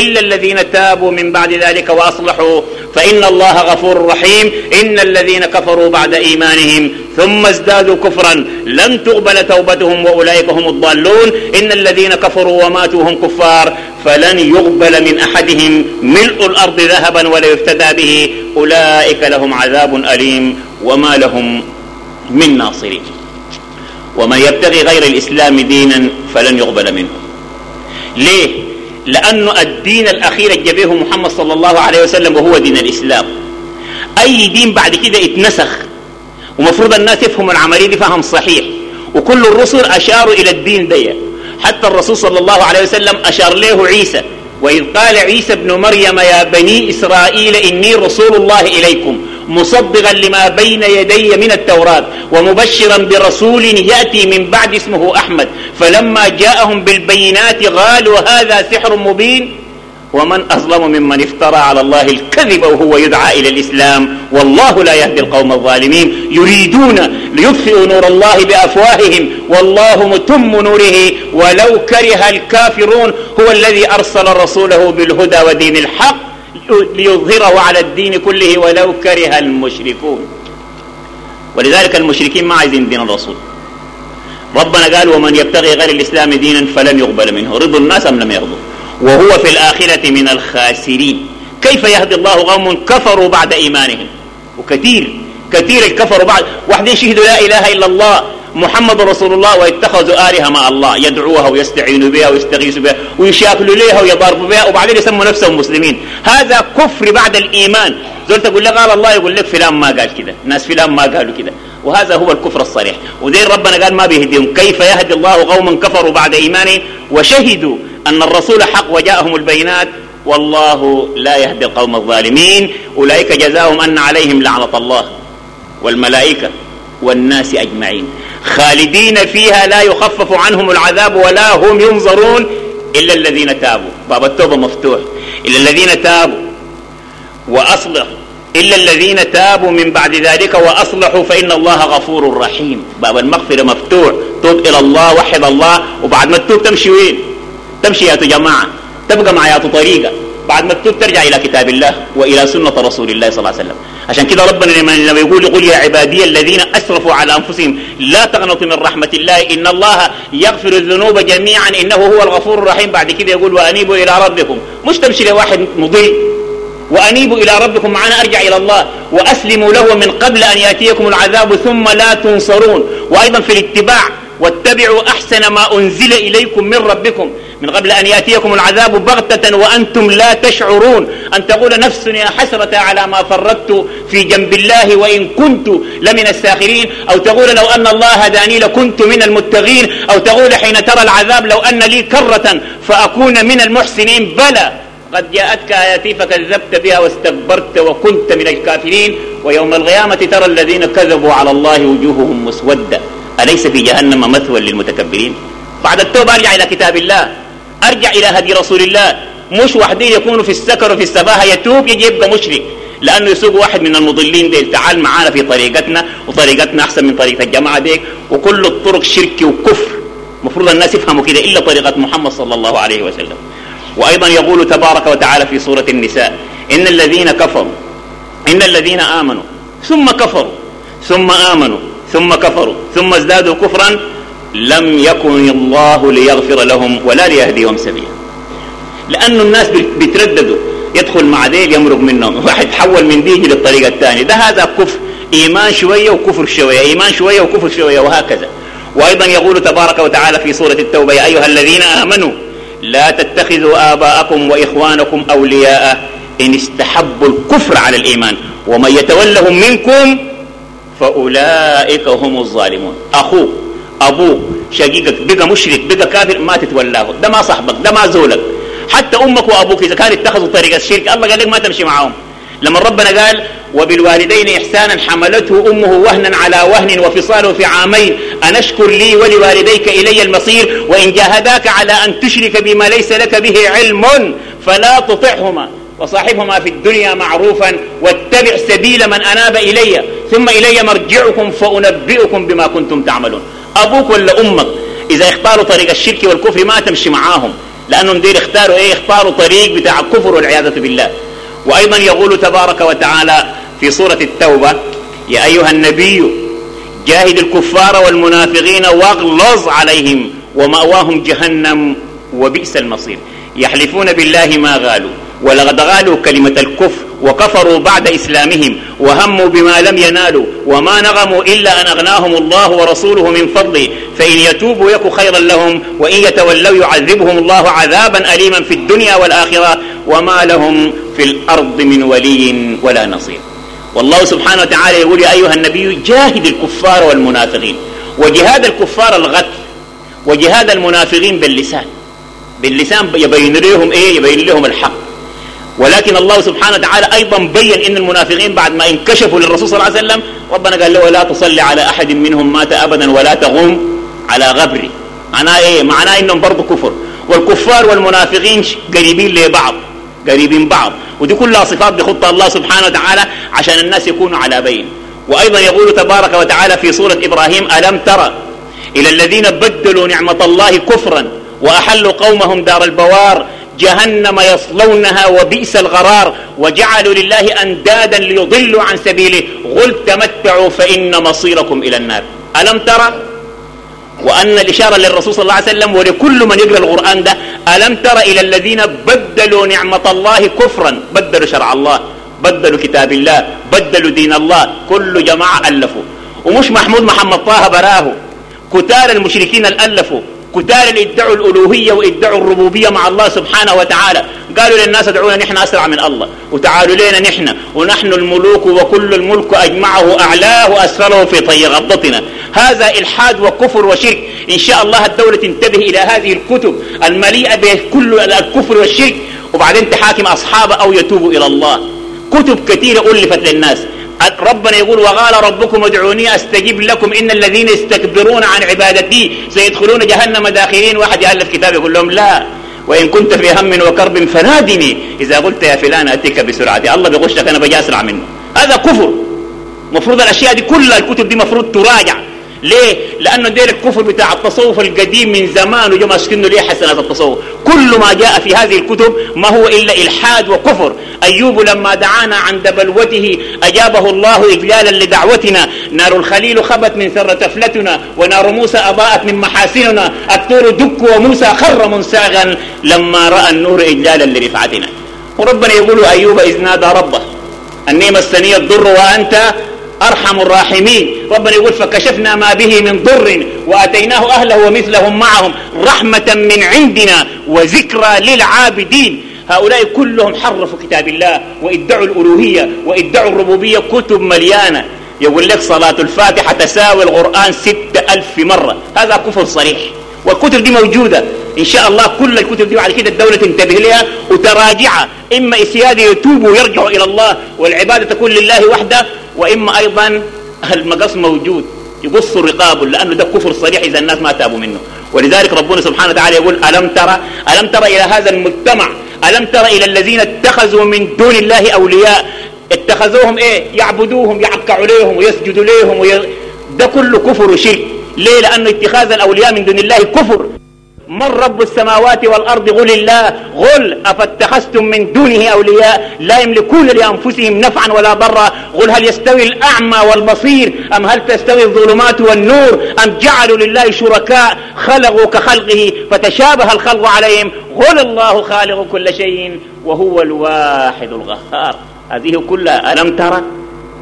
إلا الذين تابوا من بعد ذلك وأصلحوا فإن الله غفور رحيم إن الذين كفروا بعد إيمانهم ثم ازدادوا كفرا لن تقبل توبتهم وأولئك هم الضالون إن الذين كفروا وماتوا هم كفار فلن يقبل من أحدهم ملء الأرض ذهبا ولا يفتدى به أولئك لهم عذاب أليم وما لهم من ناصرين ومن يبتغي غير الإسلام دينا فلن يقبل منه ليه لأنه الدين الأخير جابه محمد صلى الله عليه وسلم وهو دين الإسلام أي دين بعد كده اتنسخ ومفروض الناس يفهموا العملية دي فهم صحيح وكل الرسل أشاروا إلى الدين ده حتى الرسول صلى الله عليه وسلم أشار له عيسى وإذ قال عيسى ابن مريم يا بني إسرائيل إني رسول الله إليكم مصدقا لما بين يدي من التوراة ومبشرا برسول يأتي من بعد اسمه أحمد فلما جاءهم بالبينات قالوا هذا سحر مبين ومن أظلم ممن افترى على الله الكذب وهو يدعى إلى الإسلام والله لا يهدي القوم الظالمين يريدون ليطفئوا نور الله بأفواههم والله متم نوره ولو كره الكافرون هو الذي أرسل رسوله بالهدى ودين الحق ليظهره على الدين كله ولو كره المشركون ولذلك المشركين ما عايزين دين الرسول ربنا قال ومن يبتغي غير الإسلام دينا فلن يقبل منه رضوا الناس أم لم يرضوا وهو في الآخرة من الخاسرين كيف يهدي الله قوم كفروا بعد إيمانهم وكثير كثير الكفر بعد واحدين شهدوا لا إله إلا الله محمد رسول الله ويتخذوا آلهة مع الله يدعوها ويستعينوا بها ويستغيثوا بها ويشاكلوا ليها ويضاربوا بها وبعدين يسموا نفسهم مسلمين هذا كفر بعد الإيمان زول تقول لك قال الله يقول لك فلان ما قال كذا ناس فلان ما قالوا كذا وهذا هو الكفر الصريح ودين ربنا قال ما بيهديهم كيف يهدي الله قوما كفروا بعد إيمانهم وشهدوا أن الرسول حق وجاءهم البينات والله لا يهدي القوم الظالمين أولئك جزاهم أن عليهم لعنة الله والملائكة والناس أجمعين خالدين فيها لا يخفف عنهم العذاب ولا هم ينظرون إلا الذين تابوا باب التوبة مفتوح إلا الذين تابوا وأصلحوا إلا الذين تابوا من بعد ذلك وأصلحوا فإن الله غفور رحيم باب المغفرة مفتوح توب إلى الله وحد الله وبعد ما تتوب تمشي وين تمشي يا جماعة تبقى مع يا طريقة بعد مكتوب ترجع إلى كتاب الله وإلى سنة رسول الله صلى الله عليه وسلم عشان كده ربنا لما يقول قل يا عبادي الذين أسرفوا على أنفسهم لا تقنطوا من رحمة الله إن الله يغفر الذنوب جميعا إنه هو الغفور الرحيم بعد كده يقول وأنيبوا إلى ربكم مش تمشي لواحد مضيء وأنيبوا إلى ربكم معنا أرجع إلى الله وأسلموا له من قبل أن يأتيكم العذاب ثم لا تنصرون وأيضا في الاتباع واتبعوا أحسن ما أنزل إليكم من ربكم من قبل أن يأتيكم العذاب بغتة وأنتم لا تشعرون أن تقول نفس يا حسرة على ما فرطت في جنب الله وإن كنت لمن الساخرين أو تقول لو أن الله هداني لكنت من المتقين أو تقول حين ترى العذاب لو أن لي كرة فأكون من المحسنين بلى قد جاءتك آياتي فكذبت بها واستكبرت وكنت من الكافرين ويوم القيامة ترى الذين كذبوا على الله وجوههم مسودة أليس في جهنم مثوى للمتكبرين بعد التوبة أرجع إلى كتاب الله أرجع إلى هدي رسول الله مش وحدين يكونوا في السكر وفي السباهة يتوب يجي يبقى مشرك لأنه يسوق واحد من المضلين ديل تعال معانا في طريقتنا وطريقتنا أحسن من طريقة الجماعة ديك وكل الطرق شرك وكفر المفروض الناس يفهموا كده إلا طريقة محمد صلى الله عليه وسلم وأيضا يقول تبارك وتعالى في سورة النساء إن الذين كفروا إن الذين آمنوا ثم كفروا ثم آمنوا ثم كفروا ثم ازدادوا كفرا لم يكن الله ليغفر لهم ولا ليهديهم سبيلا لأنه الناس بيترددوا يدخل مع ديل يمرق منهم واحد تحول من ديجي للطريقة الثانية ده هذا كفر إيمان شوية وكفر شوية إيمان شوية وكفر شوية وهكذا وأيضا يقول تبارك وتعالى في سورة التوبة يا أيها الذين آمنوا لا تتخذوا آباءكم وإخوانكم أولياء إن استحبوا الكفر على الإيمان ومن يتولهم منكم فأولئك هم الظالمون أخوه ابوك شقيقك بقى مشرك بقى كافر ما تتولاه ده ما صاحبك ده ما زولك حتى امك وابوك اذا كانوا اتخذوا طريق الشرك الله قال لك ما تمشي معاهم لما ربنا قال وبالوالدين احسانا حملته امه وهنا على وهن وفصاله في عامين ان اشكر لي ولوالديك الي المصير وان جاهداك على ان تشرك بما ليس لك به علم فلا تطعهما وصاحبهما في الدنيا معروفا واتبع سبيل من اناب الي ثم الي مرجعكم فانبئكم بما كنتم تعملون أبوك ولا أمك إذا اختاروا طريق الشرك والكفر ما تمشي معاهم لأنهم دير اختاروا إيه اختاروا طريق بتاع الكفر والعياذة بالله وأيضا يقول تبارك وتعالى في سورة التوبة يا أيها النبي جاهد الكفار والمنافقين واغلظ عليهم ومأواهم جهنم وبئس المصير يحلفون بالله ما غالوا ولقد غالوا كلمة الكفر وكفروا بعد إسلامهم وهموا بما لم ينالوا وما نغموا إلا أن أغناهم الله ورسوله من فضله فإن يتوبوا يك خيرا لهم وإن يتولوا يعذبهم الله عذابا أليما في الدنيا والآخرة وما لهم في الأرض من ولي ولا نصير والله سبحانه وتعالى يقول يا أيها النبي جاهد الكفار والمنافقين وجهاد الكفار الغت وجهاد المنافقين باللسان باللسان يبين لهم إيه يبين لهم الحق ولكن الله سبحانه وتعالى أيضا بين إن المنافقين بعد ما انكشفوا للرسول صلى الله عليه وسلم ربنا قال له ولا تصلي على أحد منهم مات أبدا ولا تغم على غبري معناه إيه معناه إنهم برضه كفر والكفار والمنافقين قريبين لبعض قريبين بعض ودي كلها صفات بخطة الله سبحانه وتعالى عشان الناس يكونوا على بين وأيضا يقول تبارك وتعالى في سورة إبراهيم ألم ترى إلى الذين بدلوا نعمة الله كفرا وأحلوا قومهم دار البوار جهنم يصلونها وبئس الغرار وجعلوا لله أندادا ليضلوا عن سبيله قل تمتعوا فإن مصيركم إلى النار ألم ترى وأن الإشارة للرسول صلى الله عليه وسلم ولكل من يقرأ القرآن ده ألم ترى إلى الذين بدلوا نعمة الله كفرا بدلوا شرع الله بدلوا كتاب الله بدلوا دين الله كل جماعة ألفوا ومش محمود محمد طه براه كتار المشركين الألفوا كتار ادعوا الألوهية وادعوا الربوبية مع الله سبحانه وتعالى قالوا للناس ادعونا نحن أسرع من الله وتعالوا لنا نحن ونحن الملوك وكل الملك أجمعه أعلاه وأسفله في طي غبطنا هذا إلحاد وكفر وشرك إن شاء الله الدولة تنتبه إلى هذه الكتب المليئة بكل الكفر والشرك وبعدين تحاكم أصحابها أو يتوبوا إلى الله كتب كثيرة ألفت للناس ربنا يقول وقال ربكم ادعوني استجب لكم ان الذين يستكبرون عن عبادتي سيدخلون جهنم داخلين واحد يهل كتاب يقول لهم لا وان كنت في هم وكرب فنادني اذا قلت يا فلان اتيك بسرعه الله بيغشك انا بجي اسرع منه هذا كفر مفروض الاشياء دي كلها الكتب دي مفروض تراجع ليه؟ لأنه ديل الكفر بتاع التصوف القديم من زمان وجم أشكنه ليه حسنات التصوف كل ما جاء في هذه الكتب ما هو إلا إلحاد وكفر أيوب لما دعانا عند بلوته أجابه الله إجلالا لدعوتنا نار الخليل خبت من ثر تفلتنا ونار موسى أضاءت من محاسننا الطور دك وموسى خر منساغا لما رأى النور إجلالا لرفعتنا وربنا يقول أيوب إذ نادى ربه النيمة السنية الضر وأنت أرحم الراحمين ربنا يقول فكشفنا ما به من ضر وأتيناه أهله ومثلهم معهم رحمة من عندنا وذكرى للعابدين هؤلاء كلهم حرفوا كتاب الله وادعوا الألوهية وادعوا الربوبية كتب مليانة يقول لك صلاة الفاتحة تساوي القرآن ستة ألف مرة هذا كفر صريح والكتب دي موجودة إن شاء الله كل الكتب دي بعد كده الدولة تنتبه لها وتراجعها إما السيادة يتوبوا ويرجعوا إلى الله والعبادة تكون لله وحده وإما أيضا المقص موجود يقص رقابه لأنه ده كفر صريح إذا الناس ما تابوا منه ولذلك ربنا سبحانه وتعالى يقول ألم ترى ألم ترى إلى هذا المجتمع ألم ترى إلى الذين اتخذوا من دون الله أولياء اتخذوهم إيه يعبدوهم يعكعوا عليهم ويسجدوا ليهم وي... ده كله كفر وشرك ليه لأنه اتخاذ الأولياء من دون الله كفر من رب السماوات والأرض قل الله قل أفاتخذتم من دونه أولياء لا يملكون لأنفسهم نفعا ولا ضرا قل هل يستوي الأعمى والبصير أم هل تستوي الظلمات والنور أم جعلوا لله شركاء خلقوا كخلقه فتشابه الخلق عليهم قل الله خالق كل شيء وهو الواحد الغفار هذه كلها ألم ترى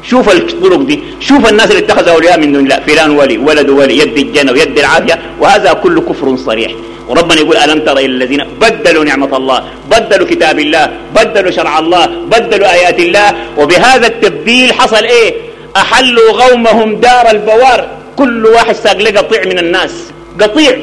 شوف الطرق دي شوف الناس اللي اتخذوا أولياء من دون الله فلان ولي ولد ولي يد الجنة ويد العافية وهذا كله كفر صريح وربنا يقول ألم تر إلى الذين بدلوا نعمة الله بدلوا كتاب الله بدلوا شرع الله بدلوا آيات الله وبهذا التبديل حصل إيه أحلوا غومهم دار البوار كل واحد ساق له قطيع من الناس قطيع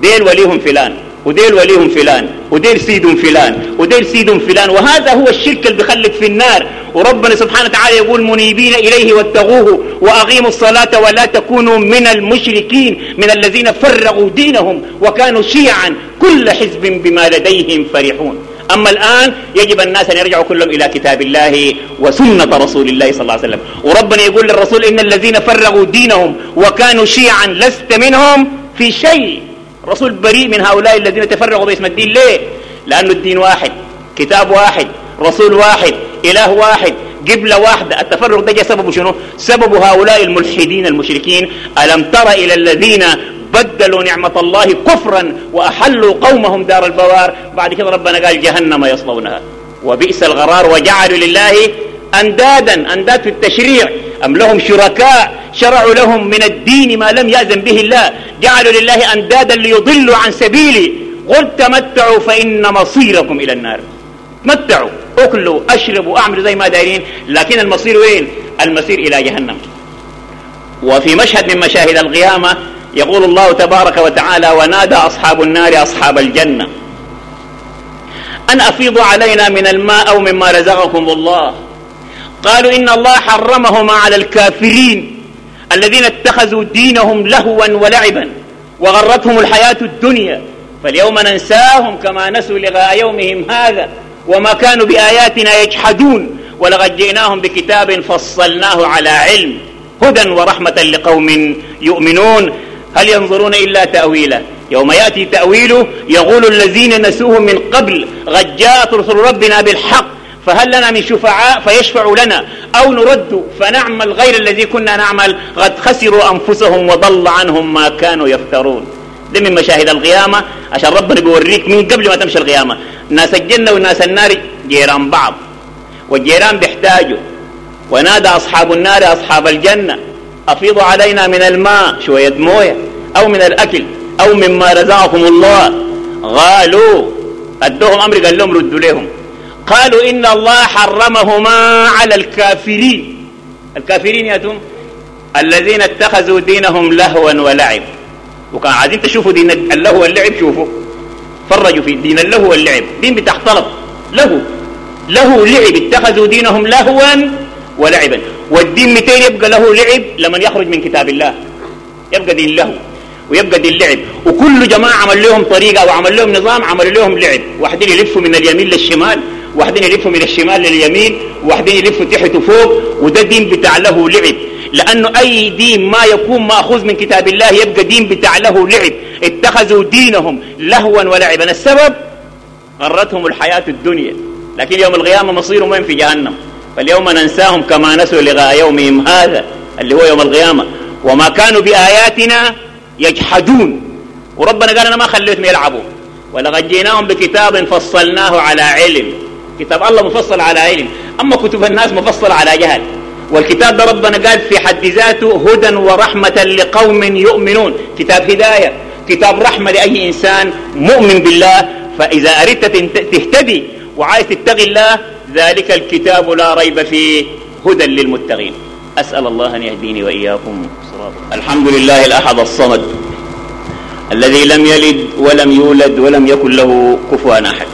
ديل وليهم فلان وديل وليهم فلان وديل سيدهم فلان وديل سيدهم فلان وهذا هو الشرك اللي بخلك في النار وربنا سبحانه وتعالى يقول منيبين إليه واتقوه وأقيموا الصلاة ولا تكونوا من المشركين من الذين فرغوا دينهم وكانوا شيعا كل حزب بما لديهم فرحون أما الآن يجب الناس أن يرجعوا كلهم إلى كتاب الله وسنة رسول الله صلى الله عليه وسلم وربنا يقول للرسول إن الذين فرغوا دينهم وكانوا شيعا لست منهم في شيء رسول بريء من هؤلاء الذين تفرغوا باسم الدين ليه لأن الدين واحد كتاب واحد رسول واحد إله واحد قبلة واحدة التفرغ ده سببه شنو سبب هؤلاء الملحدين المشركين ألم تر إلى الذين بدلوا نعمة الله كفرا وأحلوا قومهم دار البوار بعد كده ربنا قال جهنم يصلونها وبئس الغرار وجعلوا لله أندادا أنداد في التشريع أم لهم شركاء شرعوا لهم من الدين ما لم يأذن به الله جعلوا لله أندادا ليضلوا عن سبيله قل تمتعوا فإن مصيركم إلى النار تمتعوا أكلوا أشربوا أعملوا زي ما دايرين لكن المصير وين المصير إلى جهنم وفي مشهد من مشاهد القيامة يقول الله تبارك وتعالى ونادى أصحاب النار أصحاب الجنة أن أفيضوا علينا من الماء أو مما رزقكم الله قالوا إن الله حرمهما على الكافرين الذين اتخذوا دينهم لهوا ولعبا وغرتهم الحياة الدنيا فاليوم ننساهم كما نسوا لغاء يومهم هذا وما كانوا بآياتنا يجحدون ولقد جئناهم بكتاب فصلناه على علم هدى ورحمة لقوم يؤمنون هل ينظرون إلا تأويله يوم يأتي تأويله يقول الذين نسوه من قبل غجات رسل ربنا بالحق فهل لنا من شفعاء فيشفع لنا أو نرد فنعمل غير الذي كنا نعمل قد خسروا أنفسهم وضل عنهم ما كانوا يفترون ده من مشاهد القيامة عشان ربنا بيوريك من قبل ما تمشي القيامة ناس الجنة وناس النار جيران بعض والجيران بيحتاجوا ونادى أصحاب النار أصحاب الجنة أفيضوا علينا من الماء شوية موية أو من الأكل أو مما رزقكم الله قالوا أدوهم أمر قال لهم ردوا لهم قالوا إن الله حرمهما على الكافرين الكافرين يا توم الذين اتخذوا دينهم لهوا ولعب وكان عايزين تشوفوا دين اللهو واللعب شوفوا فرجوا في دين اللهو واللعب دين بتختلط له له لعب اتخذوا دينهم لهوا ولعبا والدين متين يبقى له لعب لمن يخرج من كتاب الله يبقى دين لهو ويبقى دين لعب وكل جماعة عمل لهم طريقة وعمل لهم نظام عمل لهم لعب واحدين يلفوا من اليمين للشمال واحدين يلفوا من الشمال لليمين واحدين يلفوا تحت وفوق وده دين بتاع له لعب لأنه أي دين ما يكون مأخوذ من كتاب الله يبقى دين بتاع له لعب اتخذوا دينهم لهوا ولعبا السبب غرتهم الحياة الدنيا لكن يوم القيامة مصيرهم وين في جهنم فاليوم ننساهم كما نسوا لغاء يومهم هذا اللي هو يوم القيامة وما كانوا بآياتنا يجحدون وربنا قال أنا ما خليتهم يلعبوا ولقد جيناهم بكتاب فصلناه على علم كتاب الله مفصل على علم أما كتب الناس مفصل على جهل والكتاب ده ربنا قال في حد ذاته هدى ورحمة لقوم يؤمنون كتاب هداية كتاب رحمة لأي إنسان مؤمن بالله فإذا أردت تهتدي وعايز تتقي الله ذلك الكتاب لا ريب فيه هدى للمتقين أسأل الله أن يهديني وإياكم صراطه الحمد لله الأحد الصمد الذي لم يلد ولم يولد ولم يكن له كفوا أحد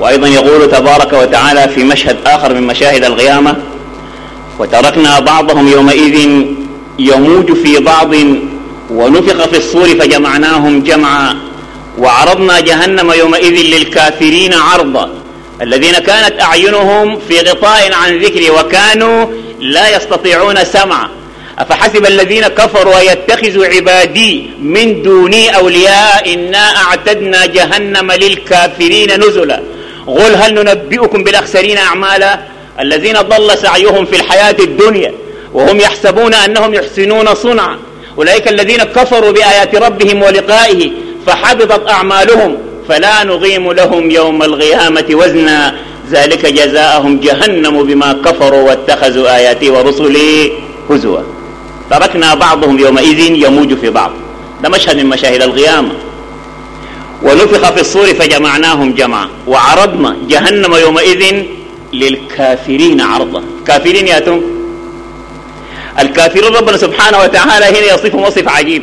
وأيضا يقول تبارك وتعالى في مشهد آخر من مشاهد القيامة وتركنا بعضهم يومئذ يموج في بعض ونفخ في الصور فجمعناهم جمعا وعرضنا جهنم يومئذ للكافرين عرضا الذين كانت أعينهم في غطاء عن ذكري وكانوا لا يستطيعون سمعا أفحسب الذين كفروا يتخذوا عبادي من دوني أولياء إنا أعتدنا جهنم للكافرين نزلا قل هل ننبئكم بالأخسرين أعمالا الذين ضل سعيهم في الحياة الدنيا وهم يحسبون أنهم يحسنون صنعا أولئك الذين كفروا بآيات ربهم ولقائه فحبطت أعمالهم فلا نقيم لهم يوم القيامة وزنا ذلك جزاءهم جهنم بما كفروا واتخذوا آياتي ورسلي هزوا تركنا بعضهم يومئذ يموج في بعض ده مشهد من مشاهد القيامة ونفخ في الصور فجمعناهم جمعا وعرضنا جهنم يومئذ للكافرين عرضا كافرين ياتون الكافرون ربنا سبحانه وتعالى هنا يصفهم وصف عجيب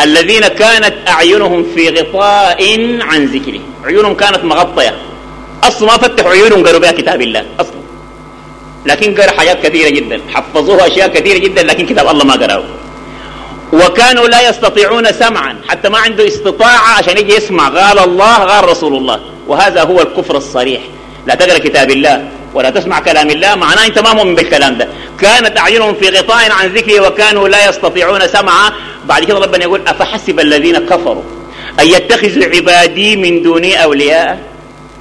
الذين كانت أعينهم في غطاء عن ذكره عيونهم كانت مغطية أصلا ما فتحوا عيونهم قالوا بها كتاب الله أصلا لكن قرأ حاجات كثيرة جدا حفظوها أشياء كثيرة جدا لكن كتاب الله ما قرأوه وكانوا لا يستطيعون سمعا حتى ما عنده استطاعة عشان يجي يسمع قال الله قال رسول الله وهذا هو الكفر الصريح لا تقرأ كتاب الله ولا تسمع كلام الله معناه انت ما مؤمن بالكلام ده كانت اعينهم في غطاء عن ذكري وكانوا لا يستطيعون سمعا بعد كده ربنا يقول افحسب الذين كفروا ان يتخذوا عبادي من دوني اولياء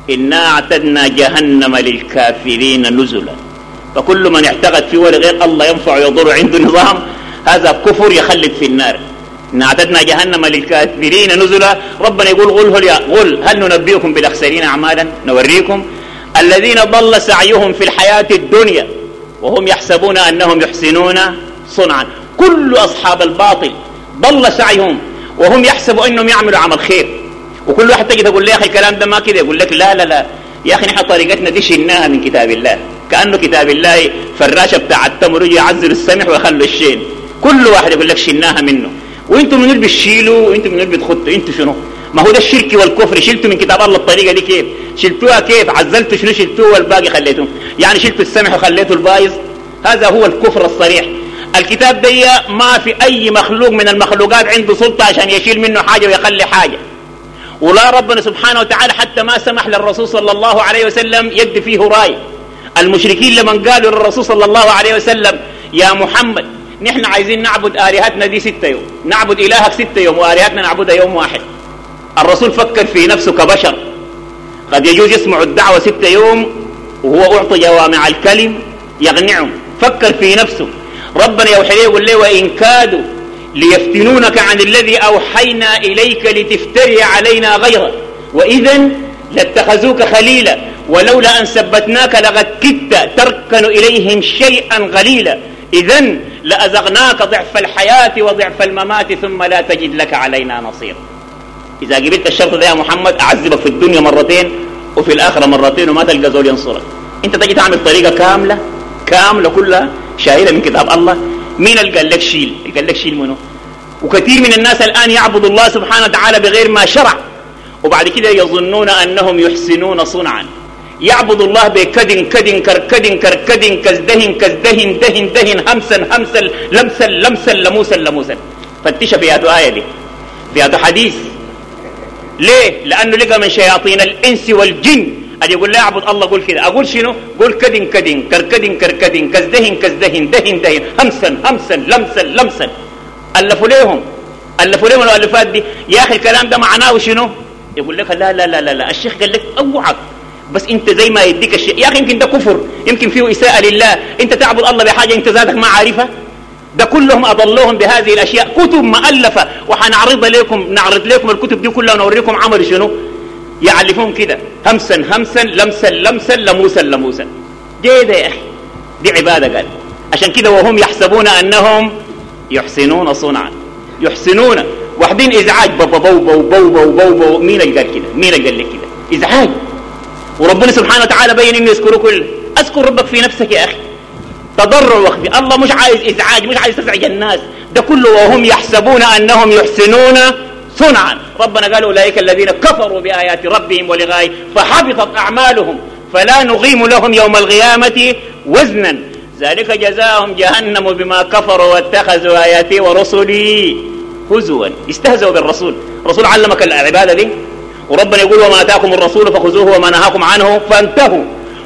انا اعتدنا جهنم للكافرين نزلا فكل من اعتقد في ولغير غير الله ينفع ويضر عنده نظام هذا كفر يخلد في النار إن أعددنا جهنم للكافرين نزلا ربنا يقول قل هل, قل هل ننبئكم بالأخسرين أعمالا نوريكم الذين ضل سعيهم في الحياة الدنيا وهم يحسبون أنهم يحسنون صنعا كل أصحاب الباطل ضل سعيهم وهم يحسبوا أنهم يعملوا عمل خير وكل واحد تجي تقول لي يا أخي الكلام ده ما كده يقول لك لا لا لا يا أخي نحن طريقتنا دي شلناها من كتاب الله كأنه كتاب الله فراشة بتاع التمر يجي يعزل السمح ويخلوا الشين كل واحد يقول لك شلناها منه وانتم من اللي بتشيلوا وانتم من اللي بتخطوا انتوا شنو ما هو ده الشرك والكفر شلتوا من كتاب الله الطريقه دي كيف شلتوها كيف عزلتوا شنو شلتوه والباقي خليتوه يعني شلتوا السمح وخليتوا البايظ هذا هو الكفر الصريح الكتاب دي ما في اي مخلوق من المخلوقات عنده سلطه عشان يشيل منه حاجه ويخلي حاجه ولا ربنا سبحانه وتعالى حتى ما سمح للرسول صلى الله عليه وسلم يدي فيه راي المشركين لمن قالوا للرسول صلى الله عليه وسلم يا محمد نحن عايزين نعبد آلهتنا دي ستة يوم نعبد إلهك ستة يوم وآلهتنا نعبدها يوم واحد الرسول فكر في نفسه كبشر قد يجوز يسمع الدعوة ستة يوم وهو أعطي جوامع الكلم يغنعهم فكر في نفسه ربنا يوحي ليه يقول ليه وإن كادوا ليفتنونك عن الذي أوحينا إليك لتفتري علينا غيره وإذا لاتخذوك خليلا ولولا أن ثبتناك لقد كدت تركن إليهم شيئا قليلا إذا لأزغناك ضعف الحياة وضعف الممات ثم لا تجد لك علينا نصير إذا قبلت الشرط ده يا محمد أعذبك في الدنيا مرتين وفي الآخرة مرتين وما تلقى زول ينصرك أنت تجي تعمل طريقة كاملة كاملة كلها شاهدة من كتاب الله مين اللي قال لك شيل اللي قال لك شيل منه وكثير من الناس الآن يعبد الله سبحانه وتعالى بغير ما شرع وبعد كده يظنون أنهم يحسنون صنعا يعبد الله بكدن كدن كركدن كركدن كزدهن كزدهن دهن دهن همسا همسا لمسا لمسا لموسا لموسا فتش في هذا آية دي في حديث ليه؟ لأنه لقى من شياطين الإنس والجن أجي يقول لا أعبد الله قول كذا أقول شنو؟ قول كدن كدن كركدن كركدن كزدهن كزدهن دهن دهن همسا همسا لمسا لمسا ألفوا ليهم ألفوا ليهم الألفات دي يا أخي الكلام ده معناه شنو؟ يقول لك لا لا لا لا, لا. الشيخ قال لك أوعك بس انت زي ما يديك الشيء يا اخي يمكن ده كفر يمكن فيه اساءه لله انت تعبد الله بحاجه انت ذاتك ما عارفها ده كلهم اضلوهم بهذه الاشياء كتب مؤلفه وحنعرض لكم نعرض لكم الكتب دي كلها ونوريكم عمل شنو يعلفون كده همسا همسا لمسا لمسا لموسا لموسا جيده ده يا اخي دي عباده قال عشان كده وهم يحسبون انهم يحسنون صنعا يحسنون واحدين ازعاج بابا بو بو بو بو بو, بو, مين اللي قال كده مين اللي قال لك كده ازعاج وربنا سبحانه وتعالى بين انه يذكره كل اذكر ربك في نفسك يا اخي تضرع واخفي الله مش عايز ازعاج مش عايز تزعج الناس ده كله وهم يحسبون انهم يحسنون صنعا ربنا قال اولئك الذين كفروا بايات ربهم ولغايه فحبطت اعمالهم فلا نقيم لهم يوم القيامه وزنا ذلك جزاهم جهنم بما كفروا واتخذوا اياتي ورسلي هزوا استهزوا بالرسول الرسول علمك العباده دي وربنا يقول وما اتاكم الرسول فخذوه وما نهاكم عنه فانتهوا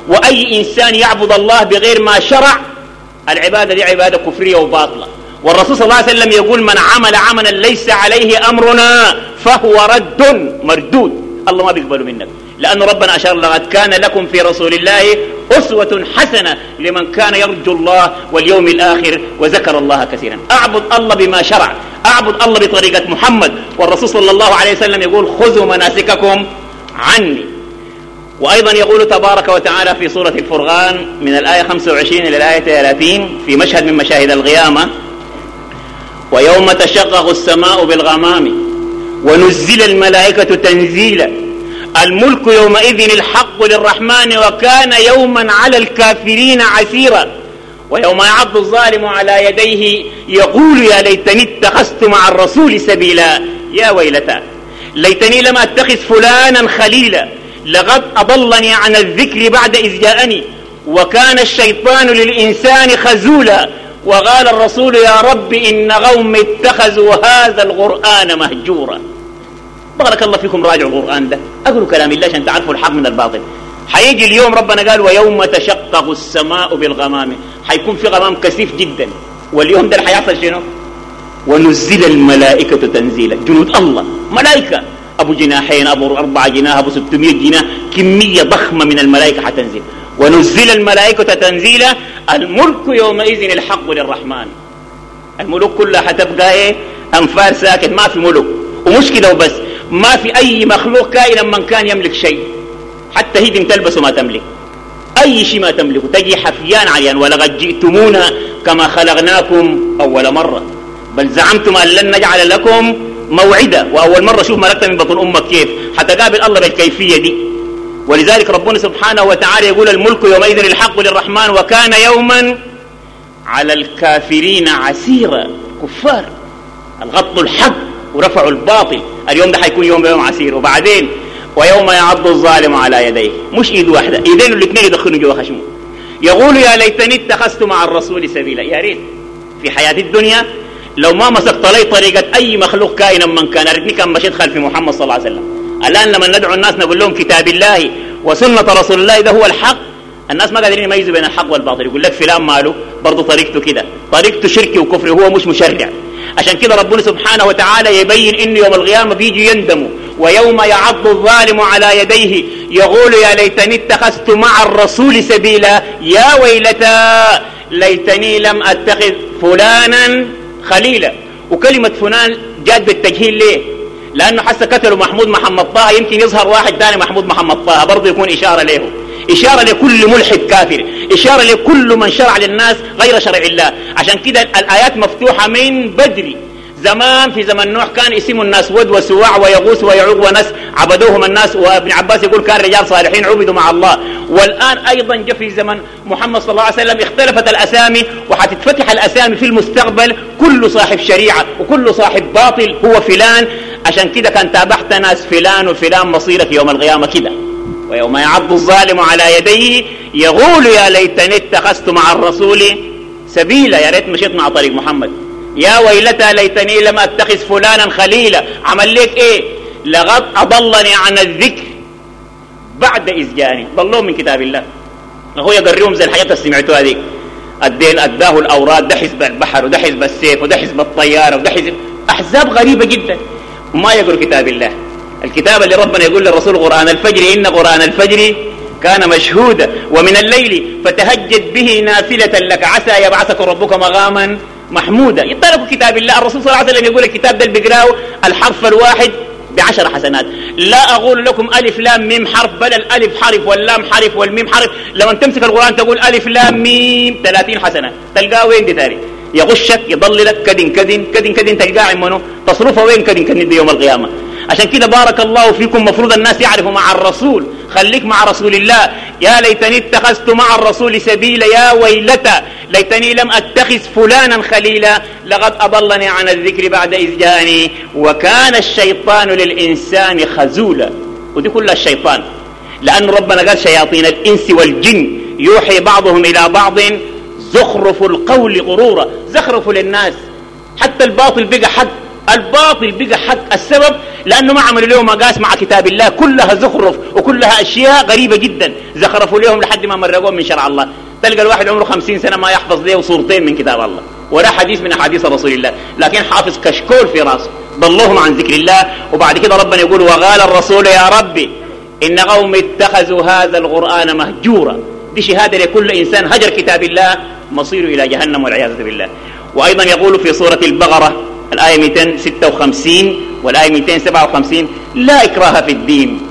واي انسان يعبد الله بغير ما شرع العباده دي عباده كفريه وباطله والرسول صلى الله عليه وسلم يقول من عمل عملا ليس عليه امرنا فهو رد مردود الله ما بيقبله منك لأن ربنا أشار لقد كان لكم في رسول الله أسوة حسنة لمن كان يرجو الله واليوم الآخر وذكر الله كثيرا أعبد الله بما شرع أعبد الله بطريقة محمد والرسول صلى الله عليه وسلم يقول خذوا مناسككم عني وأيضا يقول تبارك وتعالى في سورة الفرغان من الآية 25 إلى الآية 30 في مشهد من مشاهد القيامة ويوم تشقق السماء بالغمام ونزل الملائكة تنزيلا الملك يومئذ الحق للرحمن وكان يوما على الكافرين عسيرا ويوم يعض الظالم على يديه يقول يا ليتني اتخذت مع الرسول سبيلا يا ويلتى ليتني لم اتخذ فلانا خليلا لقد اضلني عن الذكر بعد اذ جاءني وكان الشيطان للانسان خزولا وقال الرسول يا رب ان قوم اتخذوا هذا القران مهجورا بارك الله فيكم راجعوا القران ده اقولوا كلام الله عشان تعرفوا الحق من الباطل حيجي اليوم ربنا قال ويوم تشقق السماء بالغمام حيكون في غمام كثيف جدا واليوم ده حيحصل شنو ونزل الملائكة تنزيلا جنود الله ملائكة أبو جناحين أبو أربعة جناح أبو ستمية جناح كمية ضخمة من الملائكة حتنزل ونزل الملائكة تنزيلا الملك يومئذ الحق للرحمن الملوك كلها حتبقى ايه انفار ساكت ما في ملوك كده وبس ما في أي مخلوق كائنا من كان يملك شيء حتى هي تلبس وما تملك أي شيء ما تملكه تجي حفيان عريان ولقد جئتمونا كما خلقناكم أول مرة بل زعمتم أن لن نجعل لكم موعدا وأول مرة شوف ملكت من بطن أمك كيف حتقابل الله بالكيفية دي ولذلك ربنا سبحانه وتعالى يقول الملك يومئذ الحق للرحمن وكان يوما على الكافرين عسيرا كفار الغط الحق ورفعوا الباطل اليوم ده حيكون يوم يوم عسير وبعدين ويوم يعض الظالم على يديه مش ايد واحده ايدين الاثنين يدخلون جوا خشمه يقول يا ليتني اتخذت مع الرسول سبيلا يا ريت في حياه الدنيا لو ما مسكت لي طريقه اي مخلوق كائنا من كان ريتني كان مشيت خلف محمد صلى الله عليه وسلم الان لما ندعو الناس نقول لهم كتاب الله وسنه رسول الله ده هو الحق الناس ما قادرين يميزوا بين الحق والباطل يقول لك فلان ماله برضه طريقته كده طريقته شركي وكفري هو مش مشرع عشان كده ربنا سبحانه وتعالى يبين إنه يوم القيامة بيجي يندموا ويوم يعض الظالم على يديه يقول يا ليتني اتخذت مع الرسول سبيلا يا ويلتى ليتني لم أتخذ فلانا خليلا وكلمة فلان جاد بالتجهيل ليه لأنه حس كتلوا محمود محمد طه يمكن يظهر واحد ثاني محمود محمد طه برضه يكون إشارة له إشارة لكل ملحد كافر إشارة لكل من شرع للناس غير شرع الله عشان كده الآيات مفتوحة من بدري زمان في زمن نوح كان اسم الناس ود وسواع ويغوص ويعوق ونس عبدوهم الناس وابن عباس يقول كان رجال صالحين عبدوا مع الله والآن أيضا جاء في زمن محمد صلى الله عليه وسلم اختلفت الأسامي وحتتفتح الأسامي في المستقبل كل صاحب شريعة وكل صاحب باطل هو فلان عشان كده كان تابحت ناس فلان وفلان مصيرك يوم القيامة كده ويوم يعض الظالم على يديه يقول يا ليتني اتخذت مع الرسول سبيلا يا ريت مشيت مع طريق محمد يا ويلتى ليتني لم اتخذ فلانا خليلا عمل ليك ايه لقد اضلني عن الذكر بعد اذ جاني ضلوه من كتاب الله هو يقريهم زي الحاجات اللي سمعتوها هذيك الدين اداه الاوراد ده حزب البحر وده حزب السيف وده حزب الطياره وده حزب احزاب غريبه جدا وما يقروا كتاب الله الكتاب اللي ربنا يقول للرسول قرآن الفجر إن قرآن الفجر كان مشهودا ومن الليل فتهجد به نافلة لك عسى يبعثك ربك مغاما محمودا يطلب كتاب الله الرسول صلى الله عليه وسلم يقول الكتاب ده اللي بيقراه الحرف الواحد بعشر حسنات لا أقول لكم ألف لام ميم حرف بل الألف حرف واللام حرف والميم حرف لما تمسك القرآن تقول ألف لام ميم 30 حسنة تلقاه وين دي ثاني يغشك يضللك كدن كدن كدن كدن تلقاه منه تصرفه وين كدن كدن يوم القيامة عشان كده بارك الله فيكم مفروض الناس يعرفوا مع الرسول خليك مع رسول الله يا ليتني اتخذت مع الرسول سبيلا يا ويلتى ليتني لم اتخذ فلانا خليلا لقد اضلني عن الذكر بعد اذ جاءني وكان الشيطان للانسان خزولا ودي كلها الشيطان لان ربنا قال شياطين الانس والجن يوحي بعضهم الى بعض زخرف القول غرورا زخرفوا للناس حتى الباطل بقى حق الباطل بقى حق السبب لأنه ما عملوا لهم مقاس مع كتاب الله كلها زخرف وكلها أشياء غريبة جدا زخرفوا لهم لحد ما مرقوهم من شرع الله تلقى الواحد عمره خمسين سنة ما يحفظ له صورتين من كتاب الله ولا حديث من احاديث رسول الله لكن حافظ كشكول في راسه ضلهم عن ذكر الله وبعد كده ربنا يقول وقال الرسول يا ربي إن قوم اتخذوا هذا القرآن مهجورا دي لكل إنسان هجر كتاب الله مصيره إلى جهنم والعياذ بالله وأيضا يقول في سورة البقرة الآية 256 والآية 257 لا إكراه في الدين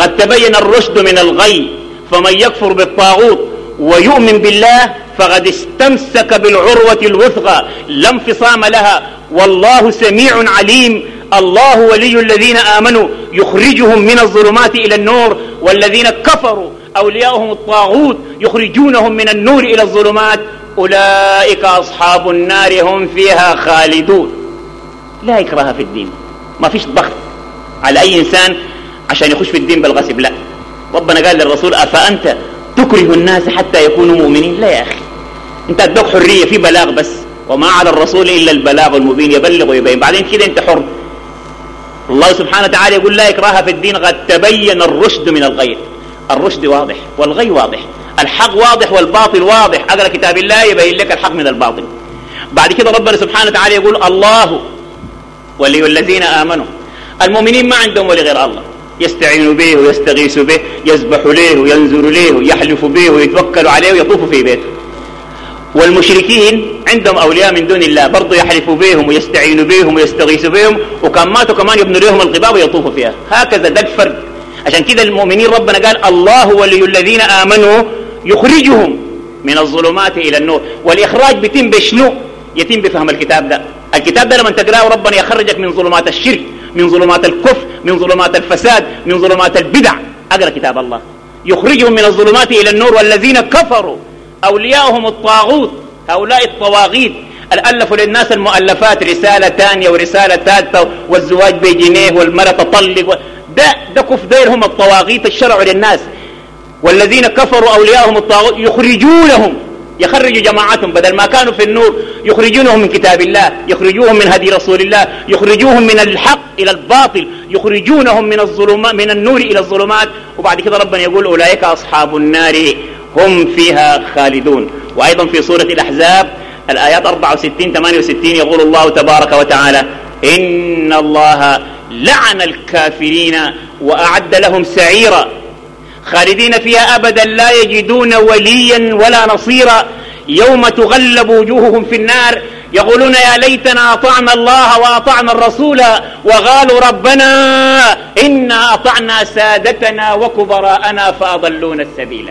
قد تبين الرشد من الغي فمن يكفر بالطاغوت ويؤمن بالله فقد استمسك بالعروة الوثقى لا انفصام لها والله سميع عليم الله ولي الذين آمنوا يخرجهم من الظلمات إلى النور والذين كفروا أولياؤهم الطاغوت يخرجونهم من النور إلى الظلمات أولئك أصحاب النار هم فيها خالدون لا إكراه في الدين ما فيش ضغط على أي إنسان عشان يخش في الدين بالغصب لا ربنا قال للرسول أفأنت تكره الناس حتى يكونوا مؤمنين لا يا أخي أنت أدوك حرية في بلاغ بس وما على الرسول إلا البلاغ المبين يبلغ ويبين بعدين كده أنت حر الله سبحانه وتعالى يقول لا إكراه في الدين قد تبين الرشد من الغي الرشد واضح والغي واضح الحق واضح والباطل واضح اقرا كتاب الله يبين لك الحق من الباطل بعد كده ربنا سبحانه وتعالى يقول الله ولي الذين آمنوا المؤمنين ما عندهم ولي غير الله يستعين به ويستغيث به يذبح له وينذر له ويحلف به ويتوكلوا عليه ويطوفوا في بيته والمشركين عندهم أولياء من دون الله برضه يحلفوا بهم ويستعينوا بهم ويستغيثوا بهم وكان ماتوا كمان يبنوا لهم القباب ويطوفوا فيها هكذا ده الفرق عشان كده المؤمنين ربنا قال الله ولي الذين آمنوا يخرجهم من الظلمات إلى النور والإخراج بيتم بشنو يتم بفهم الكتاب ده الكتاب ده لما تقراه ربنا يخرجك من ظلمات الشرك من ظلمات الكفر من ظلمات الفساد من ظلمات البدع اقرا كتاب الله يخرجهم من الظلمات الى النور والذين كفروا اولياؤهم الطاغوت هؤلاء الطواغيت الألفوا للناس المؤلفات رسالة ثانية ورسالة ثالثة والزواج بجنيه والمرأة تطلق و... ده ده كفدير هم الطواغيت الشرع للناس والذين كفروا أولياءهم الطاغوت يخرجونهم يخرج جماعتهم بدل ما كانوا في النور يخرجونهم من كتاب الله يخرجوهم من هدي رسول الله يخرجوهم من الحق إلى الباطل يخرجونهم من, الظلمات من النور إلى الظلمات وبعد كده ربنا يقول أولئك أصحاب النار هم فيها خالدون وأيضا في سورة الأحزاب الآيات 64 68 يقول الله تبارك وتعالى إن الله لعن الكافرين وأعد لهم سعيرا خالدين فيها أبدا لا يجدون وليا ولا نصيرا يوم تغلب وجوههم في النار يقولون يا ليتنا أطعنا الله وأطعنا الرسول وقالوا ربنا إنا أطعنا سادتنا وكبراءنا فأضلون السبيل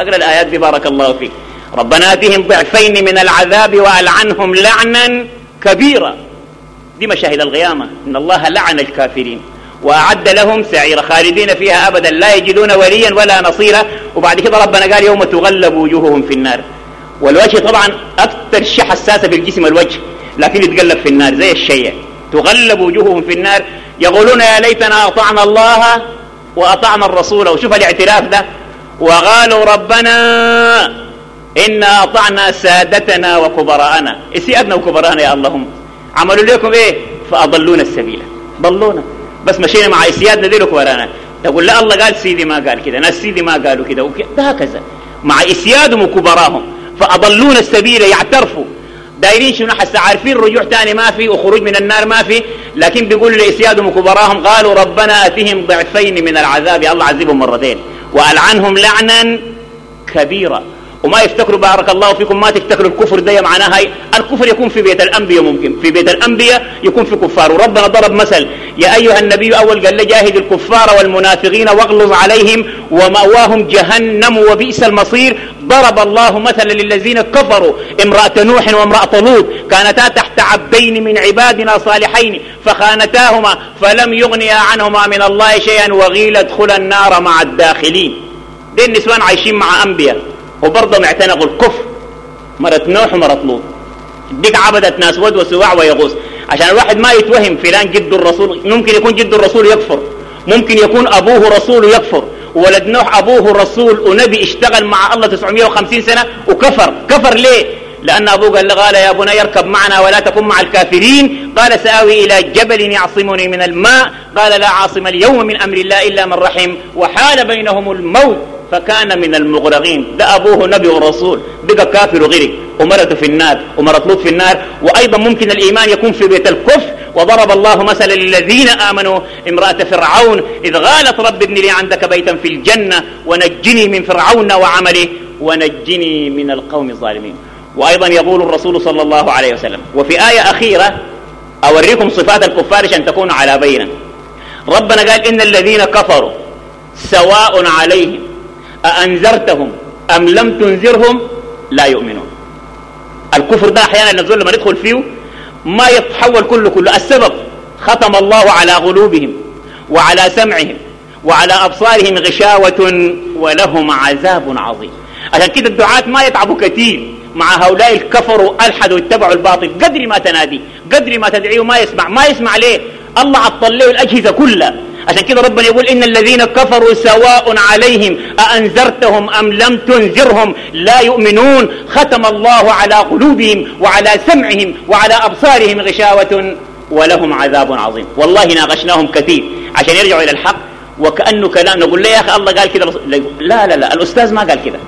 أقرأ الآيات دي بارك الله فيك ربنا آتهم ضعفين من العذاب وألعنهم لعنا كبيرا دي مشاهد القيامة إن الله لعن الكافرين وأعد لهم سعير خالدين فيها أبدا لا يجدون وليا ولا نصيرا وبعد كده ربنا قال يوم تغلب وجوههم في النار والوجه طبعا أكثر شيء حساسة في الجسم الوجه لكن يتقلب في النار زي الشيء تغلب وجوههم في النار يقولون يا ليتنا أطعنا الله وأطعنا الرسول وشوف الاعتراف ده وقالوا ربنا إنا أطعنا سادتنا وكبراءنا إيه سيادنا وكبراءنا يا اللهم عملوا لكم إيه فأضلونا السبيل ضلونا بس مشينا مع سيادنا ديلك ورانا تقول لا الله قال سيدي ما قال كذا ناس سيدي ما قالوا كذا هكذا مع اسيادهم وكبراهم فاضلون السبيل يعترفوا دايرين شنو حس عارفين رجوع ثاني ما في وخروج من النار ما في لكن بيقولوا لاسيادهم وكبراهم قالوا ربنا اتهم ضعفين من العذاب الله عذبهم مرتين والعنهم لعنا كبيرا وما يفتكروا بارك الله فيكم ما تفتكروا الكفر ده معناها الكفر يكون في بيت الأنبياء ممكن في بيت الأنبياء يكون في كفار وربنا ضرب مثل يا أيها النبي أول قال جاهد الكفار والمنافقين واغلظ عليهم ومأواهم جهنم وبئس المصير ضرب الله مثلا للذين كفروا امرأة نوح وامرأة لوط كانتا تحت عبدين من عبادنا صالحين فخانتاهما فلم يغنيا عنهما من الله شيئا وغيل ادخلا النار مع الداخلين دي النسوان عايشين مع أنبياء وبرضه معتنقوا الكفر مرت نوح ومرت لوط ديك عبدت ناس ود وسواع ويغوص عشان الواحد ما يتوهم فلان جد الرسول ممكن يكون جد الرسول يكفر ممكن يكون أبوه رسول يكفر ولد نوح أبوه رسول ونبي اشتغل مع الله 950 سنة وكفر كفر ليه لأن أبوه قال له قال يا بني اركب معنا ولا تكن مع الكافرين قال سآوي إلى جبل يعصمني من الماء قال لا عاصم اليوم من أمر الله إلا من رحم وحال بينهم الموت فكان من المغرقين ده أبوه نبي ورسول بقى كافر وغرق ومرت في النار ومرت في النار وأيضا ممكن الإيمان يكون في بيت الكفر وضرب الله مثلا للذين آمنوا امرأة فرعون إذ غالت رب ابن لي عندك بيتا في الجنة ونجني من فرعون وعمله ونجني من القوم الظالمين وأيضا يقول الرسول صلى الله عليه وسلم وفي آية أخيرة أوريكم صفات الكفار عشان تكونوا على بينه ربنا قال إن الذين كفروا سواء عليهم أأنذرتهم أم لم تنذرهم لا يؤمنون الكفر ده أحيانا الزول لما ندخل فيه ما يتحول كله كله السبب ختم الله على قلوبهم وعلى سمعهم وعلى أبصارهم غشاوة ولهم عذاب عظيم عشان كده الدعاة ما يتعبوا كثير مع هؤلاء الكفروا ألحدوا اتبعوا الباطل قدر ما تنادي قدر ما تدعيه ما يسمع ما يسمع ليه الله عطل له الأجهزة كلها عشان كده ربنا يقول إن الذين كفروا سواء عليهم أأنذرتهم أم لم تنذرهم لا يؤمنون ختم الله على قلوبهم وعلى سمعهم وعلى أبصارهم غشاوة ولهم عذاب عظيم والله ناقشناهم كثير عشان يرجعوا إلى الحق وكأنه كلام نقول لا يا أخي الله قال كده لا لا لا الأستاذ ما قال كده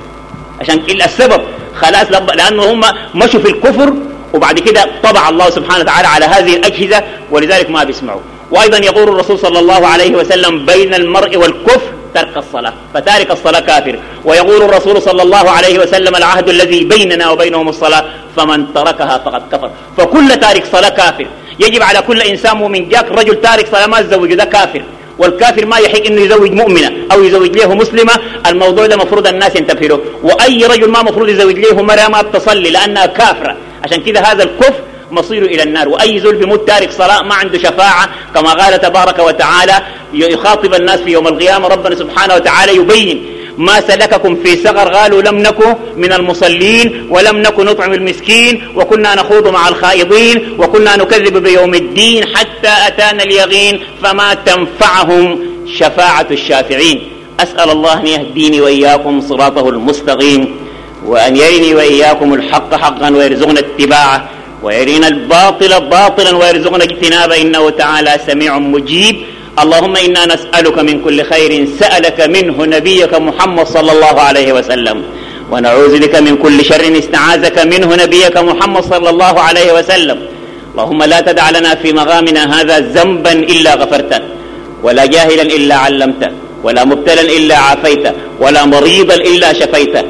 عشان السبب خلاص لأنه هم مشوا في الكفر وبعد كده طبع الله سبحانه وتعالى على هذه الأجهزة ولذلك ما بيسمعوا وأيضا يقول الرسول صلى الله عليه وسلم بين المرء والكفر ترك الصلاة فتارك الصلاة كافر ويقول الرسول صلى الله عليه وسلم العهد الذي بيننا وبينهم الصلاة فمن تركها فقد كفر فكل تارك صلاة كافر يجب على كل إنسان مؤمن جاك رجل تارك صلاة ما تزوج ذا كافر والكافر ما يحق انه يزوج مؤمنه او يزوج له مسلمه الموضوع ده مفروض الناس ينتبهوا واي رجل ما مفروض يزوج له مراه ما بتصلي لانها كافره عشان كذا هذا الكفر مصيره إلى النار وأي زول بموت تارك صلاة ما عنده شفاعة كما قال تبارك وتعالى يخاطب الناس في يوم القيامة ربنا سبحانه وتعالى يبين ما سلككم في سقر قالوا لم نكن من المصلين ولم نكن نطعم المسكين وكنا نخوض مع الخائضين وكنا نكذب بيوم الدين حتى أتانا اليقين فما تنفعهم شفاعة الشافعين أسأل الله أن يهديني وإياكم صراطه المستقيم وأن يرني وإياكم الحق حقا ويرزقنا اتباعه ويرينا الباطل باطلا ويرزقنا اجتنابه إنه تعالى سميع مجيب اللهم إنا نسألك من كل خير سألك منه نبيك محمد صلى الله عليه وسلم ونعوذ بك من كل شر استعاذك منه نبيك محمد صلى الله عليه وسلم اللهم لا تدع لنا في مغامنا هذا ذنبا إلا غفرته ولا جاهلا إلا علمته ولا مبتلا إلا عافيته ولا مريضا إلا شفيته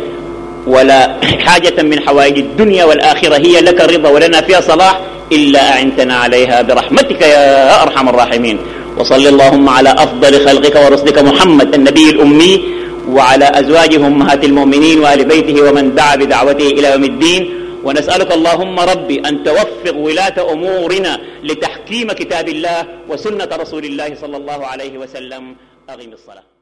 ولا حاجة من حوائج الدنيا والآخرة هي لك الرضا ولنا فيها صلاح إلا أعنتنا عليها برحمتك يا أرحم الراحمين وصل اللهم على أفضل خلقك ورسلك محمد النبي الأمي وعلى أزواجه أمهات المؤمنين وآل بيته ومن دعا بدعوته إلى يوم الدين ونسألك اللهم ربي أن توفق ولاة أمورنا لتحكيم كتاب الله وسنة رسول الله صلى الله عليه وسلم أقم الصلاة